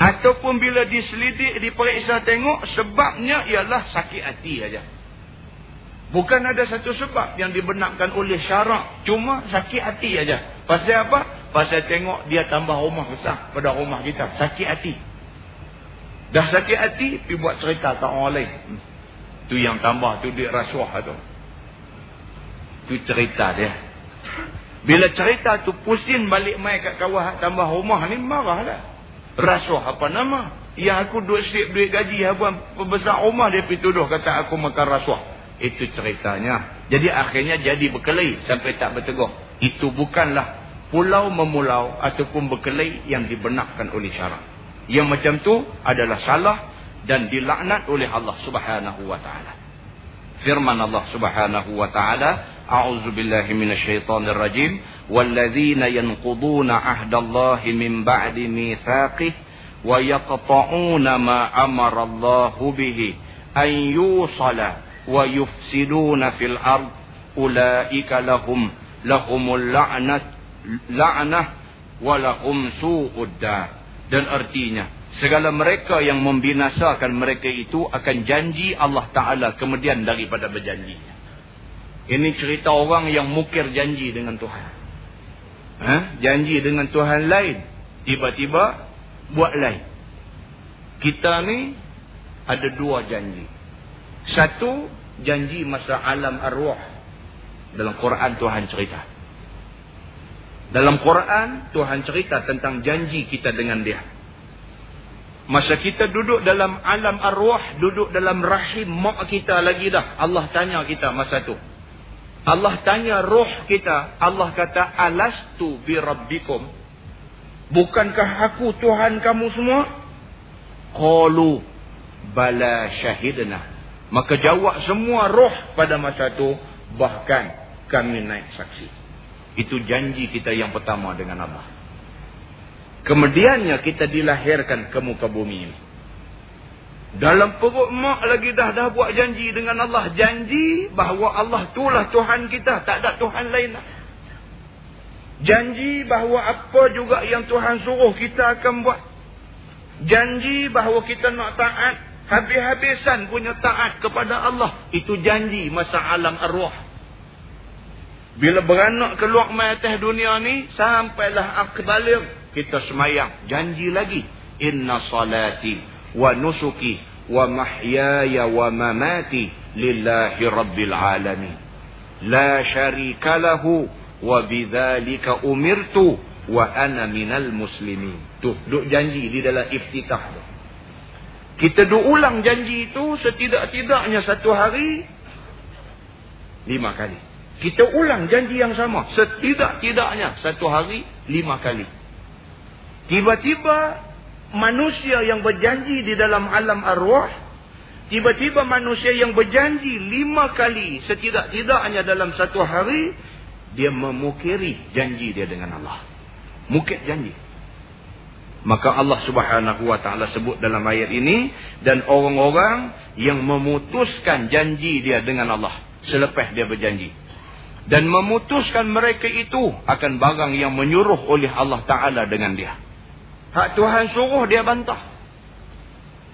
Ataupun bila diselidik, diperiksa tengok sebabnya ialah sakit hati saja. Bukan ada satu sebab yang dibenarkan oleh syarak. Cuma sakit hati saja. Pasal apa? Pasal tengok dia tambah rumah besar pada rumah kita. Sakit hati. Dah sakit hati, pergi buat cerita ke orang lain. Tu yang tambah tu dia rasuah tu. Tu cerita dia. Bila cerita tu pusing balik mai kat kawah tambah rumah ni, marahlah. Rasuah apa nama? Yang aku duit sip duit gaji apa pembesar rumah dia pergi tuduh kata aku makan rasuah. Itu ceritanya. Jadi akhirnya jadi berkelahi sampai tak bertegur. Itu bukanlah pulau memulau ataupun berkelahi yang dibenarkan oleh syarak. Yang macam tu adalah salah dan dilaknat oleh Allah Subhanahu wa taala. Firman Allah Subhanahu wa taala, "A'udzu billahi minasyaitonir rajim, walladzina yanquduna 'ahdallahi min ba'di mitsaqih wa yaqta'una ma amara Allahu bihi an yusala wa yufsiduna fil ard ulaika lahum lahumul la'nat la'nah wa lahum su'ud dar." Dan artinya, segala mereka yang membinasakan mereka itu akan janji Allah Ta'ala kemudian daripada berjanji. Ini cerita orang yang mukir janji dengan Tuhan. Ha? Janji dengan Tuhan lain. Tiba-tiba buat lain. Kita ni ada dua janji. Satu, janji masa alam arwah. Dalam Quran Tuhan cerita. Dalam Quran, Tuhan cerita tentang janji kita dengan dia. Masa kita duduk dalam alam arwah, duduk dalam rahim mak kita lagi dah. Allah tanya kita masa tu. Allah tanya roh kita. Allah kata, Alastu bi rabbikum. Bukankah aku Tuhan kamu semua? Qalu bala syahidna. Maka jawab semua roh pada masa tu. Bahkan kami naik saksi. Itu janji kita yang pertama dengan Allah. Kemudiannya kita dilahirkan ke muka bumi ini. Dalam perut mak lagi dah dah buat janji dengan Allah. Janji bahawa Allah itulah Tuhan kita. Tak ada Tuhan lain. Janji bahawa apa juga yang Tuhan suruh kita akan buat. Janji bahawa kita nak taat. Habis-habisan punya taat kepada Allah. Itu janji masa alam arwah. Bila beranak keluar mai atas dunia ni sampailah akbalir kita semayang. Janji lagi. Inna salati wa nusuki wa mahyaya wa mamati lillahi rabbil alamin. La syarika lahu wa bidzalika umirtu wa ana minal muslimin. Tu duk janji di dalam iftitah tu. Kita duk ulang janji itu setidak-tidaknya satu hari lima kali kita ulang janji yang sama. Setidak-tidaknya satu hari lima kali. Tiba-tiba manusia yang berjanji di dalam alam arwah. Tiba-tiba manusia yang berjanji lima kali setidak-tidaknya dalam satu hari. dia memukiri janji dia dengan Allah. Mukir janji. Maka Allah subhanahu wa ta'ala sebut dalam ayat ini. Dan orang-orang yang memutuskan janji dia dengan Allah. Selepas dia berjanji. Dan memutuskan mereka itu akan barang yang menyuruh oleh Allah ta'ala dengan dia. Hak Tuhan suruh dia bantah.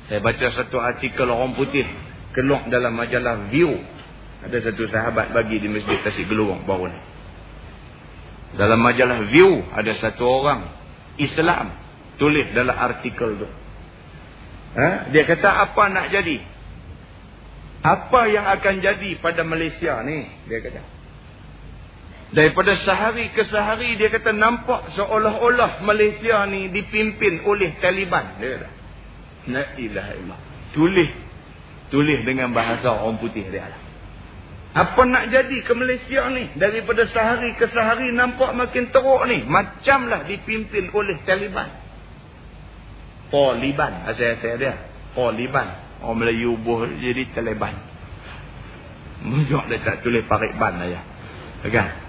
Saya baca satu artikel orang putih. Keluar dalam majalah View. Ada satu sahabat bagi di masjid Tasik Gelurung baru ni. Dalam majalah View ada satu orang Islam tulis dalam artikel tu. Ha? Dia kata apa nak jadi? Apa yang akan jadi pada Malaysia ni? Dia kata. Daripada sehari ke sehari dia kata nampak seolah-olah Malaysia ni dipimpin oleh Taliban. Dia kata. La ilaha illallah. Tulis. Tulis dengan bahasa orang putih dia lah. Apa nak jadi ke Malaysia ni? Daripada sehari ke sehari nampak makin teruk ni. Macamlah dipimpin oleh Taliban. Taliban. Asal-asal dia. Taliban. Orang Melayu buh jadi Taliban. Mujur dia tak tulis Parikban lah ya. Kan?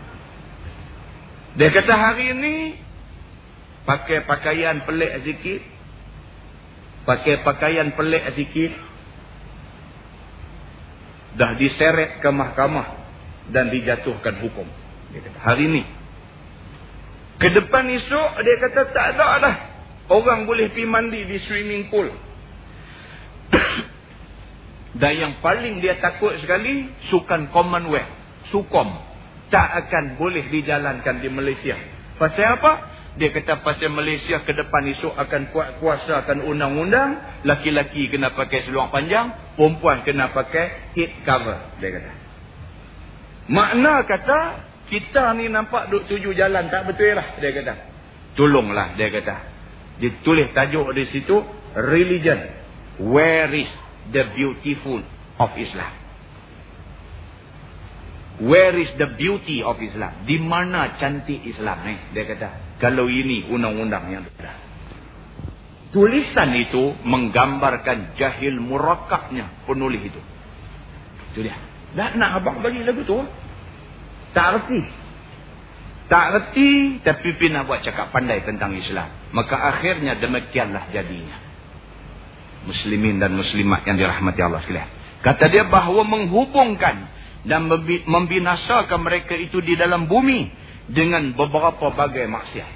Dia kata hari ni pakai pakaian pelik sikit. Pakai pakaian pelik sikit dah diseret ke mahkamah dan dijatuhkan hukum. Dia kata, hari ini. Ke depan esok, dia kata tak ada dah. Orang boleh pergi mandi di swimming pool. dan yang paling dia takut sekali, sukan Commonwealth. Sukom. Tak akan boleh dijalankan di Malaysia. Pasal apa? Dia kata pasal Malaysia ke depan esok akan kuat kuasakan undang-undang. Laki-laki kena pakai seluar panjang. Perempuan kena pakai head cover. Dia kata. Makna kata kita ni nampak duk tuju jalan tak betul lah. Dia kata. Tolonglah dia kata. Dia tulis tajuk di situ. Religion. Where is the beautiful of Islam? Where is the beauty of Islam? Di mana cantik Islam ni? Dia kata. Kalau ini undang-undang yang ada. Tulisan itu menggambarkan jahil murakabnya penulis itu. Itu dia. Tak nak abang bagi lagu tu. Tak erti. Tak erti tapi pergi nak buat cakap pandai tentang Islam. Maka akhirnya demikianlah jadinya. Muslimin dan muslimat yang dirahmati Allah sekalian. Kata dia bahawa menghubungkan dan membinasakan mereka itu di dalam bumi dengan beberapa bagai maksiat.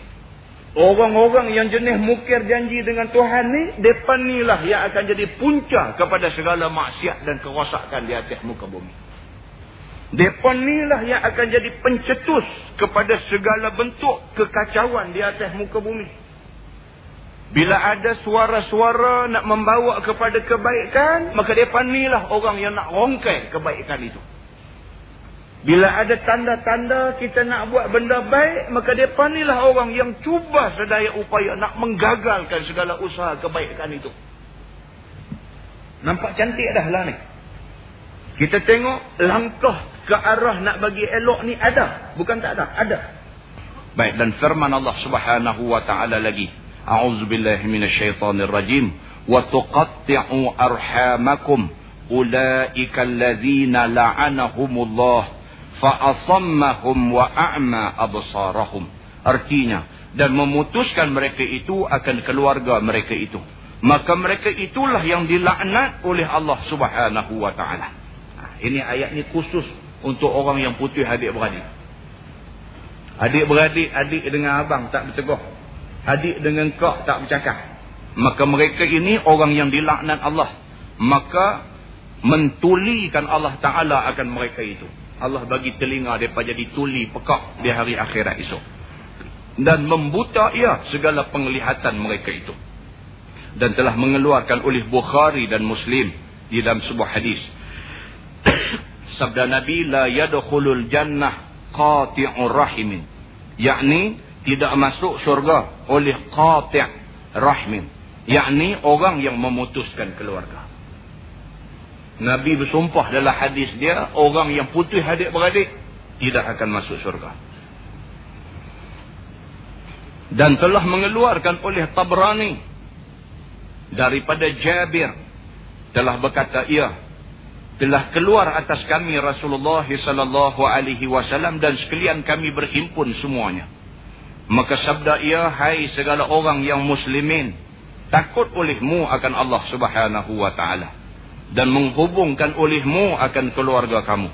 Orang-orang yang jenis mukir janji dengan Tuhan ni, mereka ni lah yang akan jadi punca kepada segala maksiat dan kerosakan di atas muka bumi. Mereka ni lah yang akan jadi pencetus kepada segala bentuk kekacauan di atas muka bumi. Bila ada suara-suara nak membawa kepada kebaikan, maka mereka ni lah orang yang nak rongkai kebaikan itu. Bila ada tanda-tanda kita nak buat benda baik, maka dia panilah orang yang cuba sedaya upaya nak menggagalkan segala usaha kebaikan itu. Nampak cantik dah lah ni. Kita tengok langkah ke arah nak bagi elok ni ada. Bukan tak ada, ada. Baik, dan firman Allah subhanahu wa ta'ala lagi. A'udzubillahi minasyaitanirrajim. Wa tuqatti'u arhamakum. Ulaika allazina la'anahumullah fa'asammahum wa a'ma absarahum. Artinya dan memutuskan mereka itu akan keluarga mereka itu. Maka mereka itulah yang dilaknat oleh Allah Subhanahu wa taala. Ha, ini ayat ni khusus untuk orang yang putih adik-beradik adik-beradik adik dengan abang tak bertegur adik dengan kak tak bercakap. Maka mereka ini orang yang dilaknat Allah. Maka mentulikan Allah taala akan mereka itu Allah bagi telinga mereka jadi tuli pekak di hari akhirat esok. Dan membuta ia segala penglihatan mereka itu. Dan telah mengeluarkan oleh Bukhari dan Muslim di dalam sebuah hadis. Sabda Nabi, La yadukhulul jannah qati'ur rahimin. Yakni, tidak masuk syurga oleh qati' rahimin. Yakni, orang yang memutuskan keluarga. Nabi bersumpah dalam hadis dia, orang yang putih adik-beradik tidak akan masuk syurga. Dan telah mengeluarkan oleh Tabrani daripada Jabir telah berkata ia telah keluar atas kami Rasulullah sallallahu alaihi wasallam dan sekalian kami berhimpun semuanya. Maka sabda ia, hai segala orang yang muslimin, takut olehmu akan Allah Subhanahu wa taala dan menghubungkan olehmu akan keluarga kamu.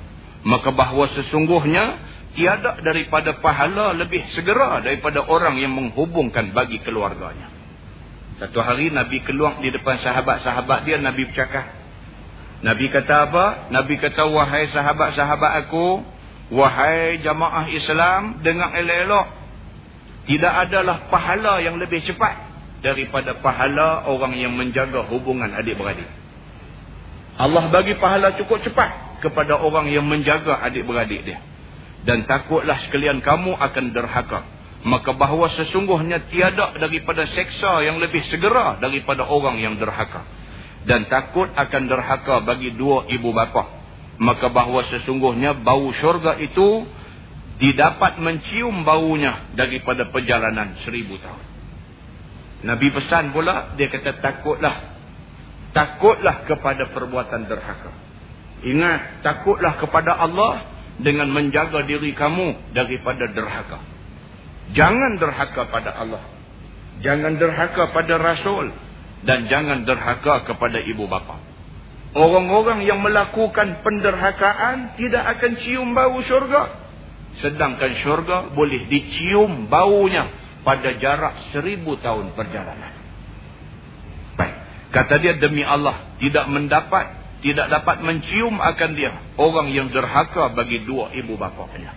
Maka bahawa sesungguhnya tiada daripada pahala lebih segera daripada orang yang menghubungkan bagi keluarganya. Satu hari Nabi keluar di depan sahabat-sahabat dia, Nabi bercakap, Nabi kata apa? Nabi kata, wahai sahabat-sahabat aku, wahai jamaah Islam, dengar elok-elok. Tidak adalah pahala yang lebih cepat daripada pahala orang yang menjaga hubungan adik-beradik. Allah bagi pahala cukup cepat kepada orang yang menjaga adik-beradik dia. Dan takutlah sekalian kamu akan derhaka. Maka bahawa sesungguhnya tiada daripada seksa yang lebih segera daripada orang yang derhaka dan takut akan derhaka bagi dua ibu bapa. Maka bahawa sesungguhnya bau syurga itu didapat mencium baunya daripada perjalanan seribu tahun. Nabi pesan pula, dia kata takutlah. Takutlah kepada perbuatan derhaka. Ingat, takutlah kepada Allah dengan menjaga diri kamu daripada derhaka. Jangan derhaka pada Allah. Jangan derhaka pada Rasul dan jangan derhaka kepada ibu bapa. Orang-orang yang melakukan penderhakaan tidak akan cium bau syurga. Sedangkan syurga boleh dicium baunya pada jarak seribu tahun perjalanan. Kata dia demi Allah tidak mendapat, tidak dapat mencium akan dia orang yang derhaka bagi dua ibu bapanya.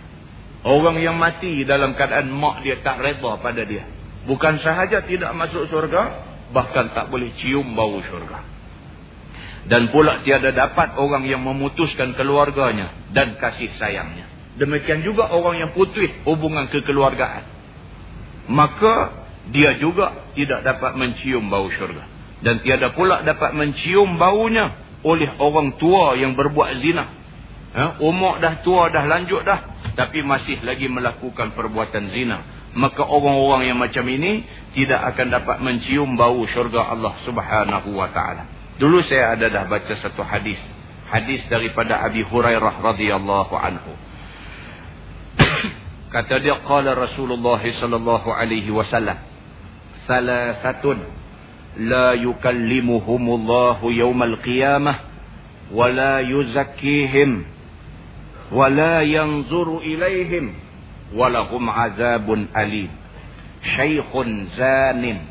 Orang yang mati dalam keadaan mak dia tak reda pada dia. Bukan sahaja tidak masuk syurga, bahkan tak boleh cium bau syurga. Dan pula tiada dapat orang yang memutuskan keluarganya dan kasih sayangnya. Demikian juga orang yang putus hubungan kekeluargaan. Maka dia juga tidak dapat mencium bau syurga. Dan tiada pula dapat mencium baunya oleh orang tua yang berbuat zina. Ha? Umur dah tua, dah lanjut dah. Tapi masih lagi melakukan perbuatan zina. Maka orang-orang yang macam ini tidak akan dapat mencium bau syurga Allah subhanahu wa ta'ala. Dulu saya ada dah baca satu hadis. Hadis daripada Abi Hurairah radhiyallahu anhu. Kata dia, Qala Rasulullah sallallahu alaihi wasallam. Salasatun. La Wa la yuzakkihim. Wa la yanzuru ilaihim. Wa lahum azabun alim syaikhun zanin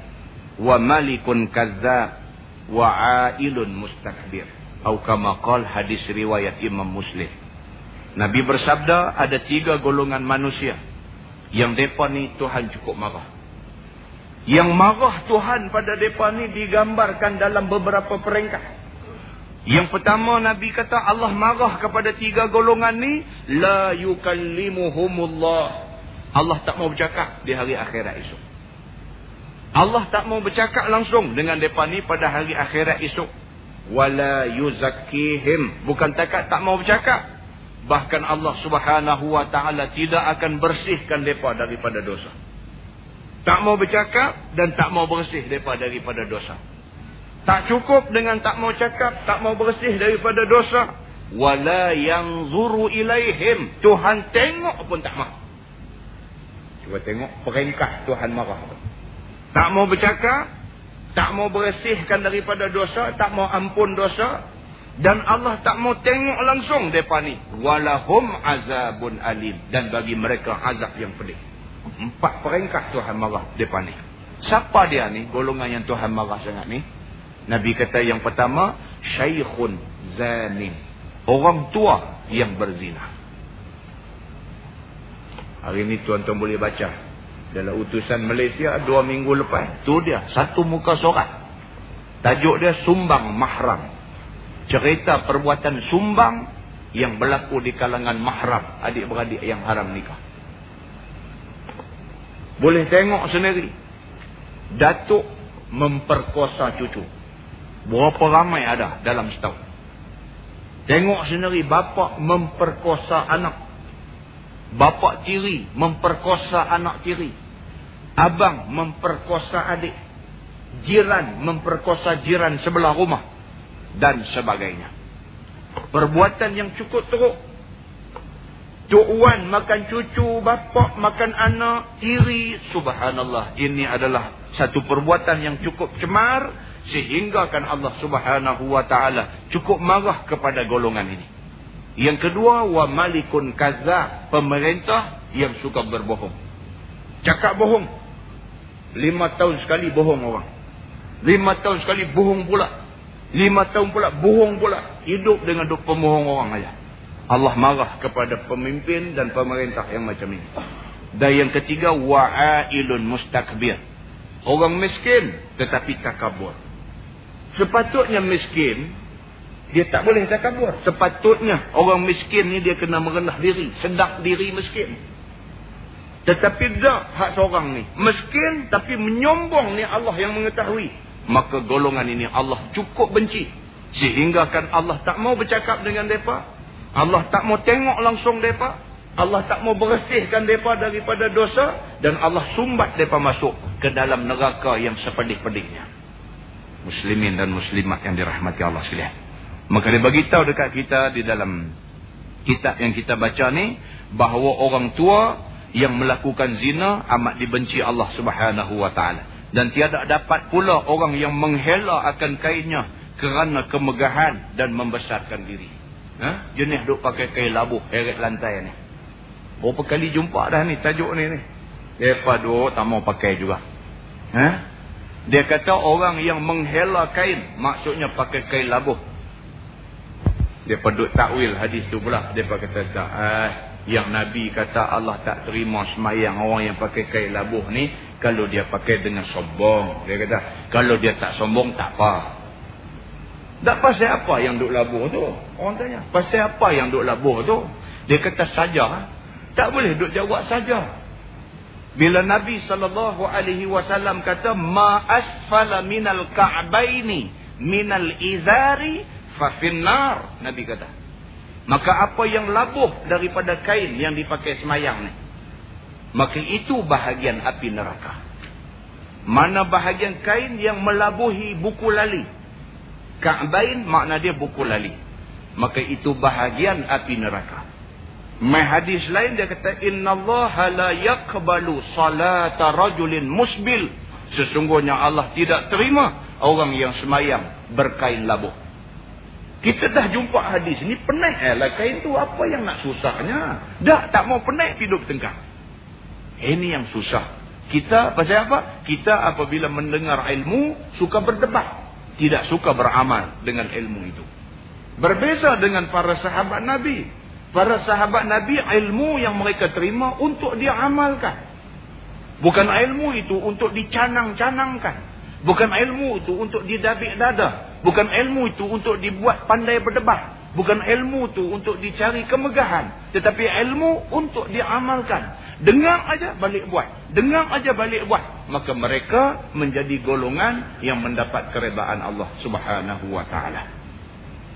wa malikun kazzab wa ailun mustakbir atau kama qal hadis riwayat Imam Muslim Nabi bersabda ada tiga golongan manusia yang depa ni Tuhan cukup marah yang marah Tuhan pada depa ni digambarkan dalam beberapa peringkat yang pertama Nabi kata Allah marah kepada tiga golongan ni la yukallimuhumullah Allah tak mau bercakap di hari akhirat esok. Allah tak mau bercakap langsung dengan mereka ni pada hari akhirat esok. Wala yuzakkihim. Bukan takat tak mau bercakap. Bahkan Allah subhanahu wa ta'ala tidak akan bersihkan mereka daripada dosa. Tak mau bercakap dan tak mau bersih daripada dosa. Tak cukup dengan tak mau cakap, tak mau bersih daripada dosa. Wala yang zuru ilaihim. Tuhan tengok pun tak mahu. Cuba tengok peringkat Tuhan marah. Tak mau bercakap. Tak mau bersihkan daripada dosa. Tak mau ampun dosa. Dan Allah tak mau tengok langsung mereka ni. Walahum azabun alim. Dan bagi mereka azab yang pedih. Empat peringkat Tuhan marah mereka ni. Siapa dia ni? Golongan yang Tuhan marah sangat ni. Nabi kata yang pertama. Syekhun zanin. Orang tua yang berzina. Hari ini tuan-tuan boleh baca. Dalam utusan Malaysia dua minggu lepas. Tu dia. Satu muka surat. Tajuk dia Sumbang Mahram. Cerita perbuatan sumbang yang berlaku di kalangan mahram. Adik-beradik yang haram nikah. Boleh tengok sendiri. Datuk memperkosa cucu. Berapa ramai ada dalam setahun. Tengok sendiri bapa memperkosa anak Bapa tiri memperkosa anak tiri. Abang memperkosa adik. Jiran memperkosa jiran sebelah rumah. Dan sebagainya. Perbuatan yang cukup teruk. Tok Wan makan cucu, bapak makan anak, iri. Subhanallah. Ini adalah satu perbuatan yang cukup cemar. Sehingga kan Allah subhanahu wa ta'ala cukup marah kepada golongan ini. Yang kedua, wa malikun kaza. Pemerintah yang suka berbohong. Cakap bohong. Lima tahun sekali bohong orang. Lima tahun sekali bohong pula. Lima tahun pula bohong pula. Hidup dengan duk pemohong orang aja. Allah marah kepada pemimpin dan pemerintah yang macam ini. Dan yang ketiga, wa'ailun mustakbir. Orang miskin tetapi takabur. Sepatutnya miskin, dia tak boleh takabur. Sepatutnya orang miskin ni dia kena merendah diri. Sedap diri miskin. Tetapi tak hak seorang ni. Miskin tapi menyombong ni Allah yang mengetahui. Maka golongan ini Allah cukup benci. Sehingga kan Allah tak mau bercakap dengan mereka. Allah tak mau tengok langsung mereka. Allah tak mau bersihkan mereka daripada dosa. Dan Allah sumbat mereka masuk ke dalam neraka yang sepedih-pedihnya. Muslimin dan muslimat yang dirahmati Allah sekalian. Maka dia beritahu dekat kita di dalam kitab yang kita baca ni. Bahawa orang tua yang melakukan zina amat dibenci Allah subhanahu wa ta'ala. Dan tiada dapat pula orang yang menghela akan kainnya kerana kemegahan dan membesarkan diri. Ha? Jenis duk pakai kain labuh heret lantai ni. Berapa kali jumpa dah ni tajuk ni ni. Mereka duk tak mau pakai juga. Ha? Dia kata orang yang menghela kain maksudnya pakai kain labuh. Dia pedut takwil hadis tu pula. Dia kata tak. Eh, yang Nabi kata Allah tak terima semayang orang yang pakai kain labuh ni. Kalau dia pakai dengan sombong. Dia kata kalau dia tak sombong tak apa. Tak pasal apa yang duk labur tu? Orang tanya. Pasal apa yang duk labur tu? Dia kata saja. Tak boleh duk jawab saja. Bila Nabi SAW kata, Ma asfala minal ka'baini minal izari fafinnar. Nabi kata. Maka apa yang labuh daripada kain yang dipakai semayang ni? Maka itu bahagian api neraka. Mana bahagian kain yang melabuhi buku lali? Ka'bain makna dia buku lali. Maka itu bahagian api neraka. Mai hadis lain dia kata innallaha la yaqbalu salata rajulin musbil. Sesungguhnya Allah tidak terima orang yang semayang berkain labuh. Kita dah jumpa hadis ni penek eh lah kain tu apa yang nak susahnya? Dah tak mau penek hidup tengkang. Ini yang susah. Kita pasal apa? Kita apabila mendengar ilmu suka berdebat tidak suka beramal dengan ilmu itu. Berbeza dengan para sahabat Nabi. Para sahabat Nabi ilmu yang mereka terima untuk diamalkan. Bukan ilmu itu untuk dicanang-canangkan. Bukan ilmu itu untuk didabik dada. Bukan ilmu itu untuk dibuat pandai berdebat. Bukan ilmu itu untuk dicari kemegahan. Tetapi ilmu untuk diamalkan. Dengar aja balik buat. Dengar aja balik buat. Maka mereka menjadi golongan yang mendapat keredaan Allah subhanahu wa ta'ala.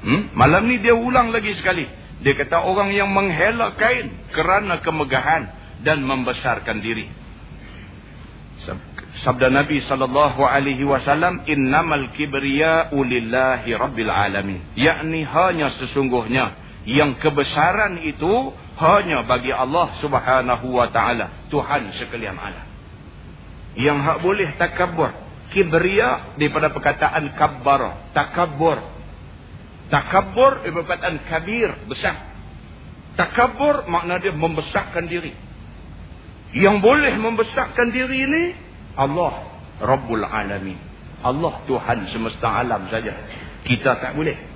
Hmm? Malam ni dia ulang lagi sekali. Dia kata orang yang menghela kain kerana kemegahan dan membesarkan diri. Sabda Nabi sallallahu alaihi wasallam innamal kibriya'u lillahi rabbil alamin. Yakni hanya sesungguhnya yang kebesaran itu hanya bagi Allah subhanahu wa ta'ala. Tuhan sekalian alam. Yang hak boleh takabur. Kibriya daripada perkataan kabbar. Takabur. Takabur daripada perkataan kabir. Besar. Takabur makna dia membesarkan diri. Yang boleh membesarkan diri ini. Allah. Rabbul alamin. Allah Tuhan semesta alam saja. Kita tak boleh.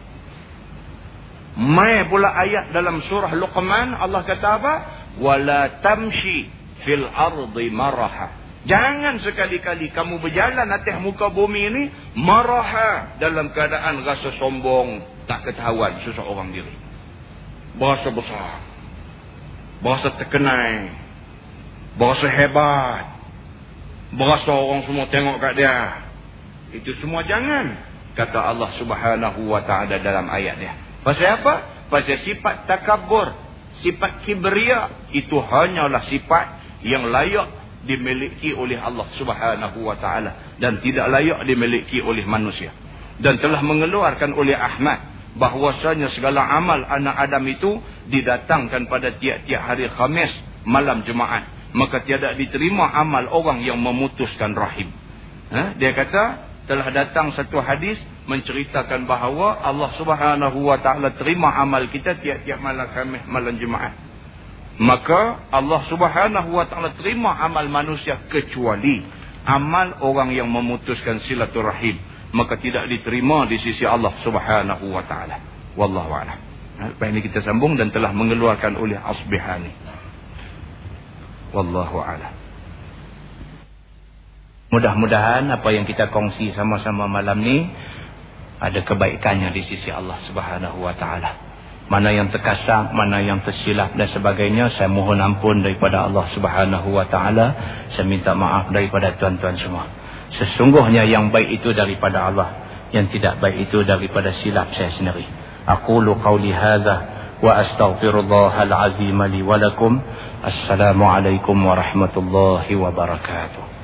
Mai pula ayat dalam surah Luqman Allah kata apa? Wala tamshi fil ardi maraha. Jangan sekali-kali kamu berjalan atas muka bumi ini maraha dalam keadaan rasa sombong, tak ketahuan seseorang diri. Bahasa besar. Bahasa terkenal. Bahasa hebat. Bahasa orang semua tengok kat dia. Itu semua jangan. Kata Allah subhanahu wa ta'ala dalam ayat dia. Pasal apa? Pasal sifat takabur, sifat kibria itu hanyalah sifat yang layak dimiliki oleh Allah Subhanahu wa taala dan tidak layak dimiliki oleh manusia. Dan telah mengeluarkan oleh Ahmad bahwasanya segala amal anak Adam itu didatangkan pada tiap-tiap hari Khamis malam Jumaat maka tiada diterima amal orang yang memutuskan rahim ha? dia kata telah datang satu hadis menceritakan bahawa Allah Subhanahu wa taala terima amal kita tiap-tiap malam Khamis malam Jumaat maka Allah Subhanahu wa taala terima amal manusia kecuali amal orang yang memutuskan silaturahim maka tidak diterima di sisi Allah Subhanahu wa taala. Wallahu a'lam. Apa ini kita sambung dan telah mengeluarkan oleh Asbihani. Wallahu a'lam. Mudah-mudahan apa yang kita kongsi sama-sama malam ni ada kebaikannya di sisi Allah Subhanahu wa taala. Mana yang terkasar, mana yang tersilap dan sebagainya, saya mohon ampun daripada Allah Subhanahu wa taala. Saya minta maaf daripada tuan-tuan semua. Sesungguhnya yang baik itu daripada Allah. Yang tidak baik itu daripada silap saya sendiri. Aku lu qawli hadha wa astaghfirullahal azim li walakum. Assalamualaikum warahmatullahi wabarakatuh.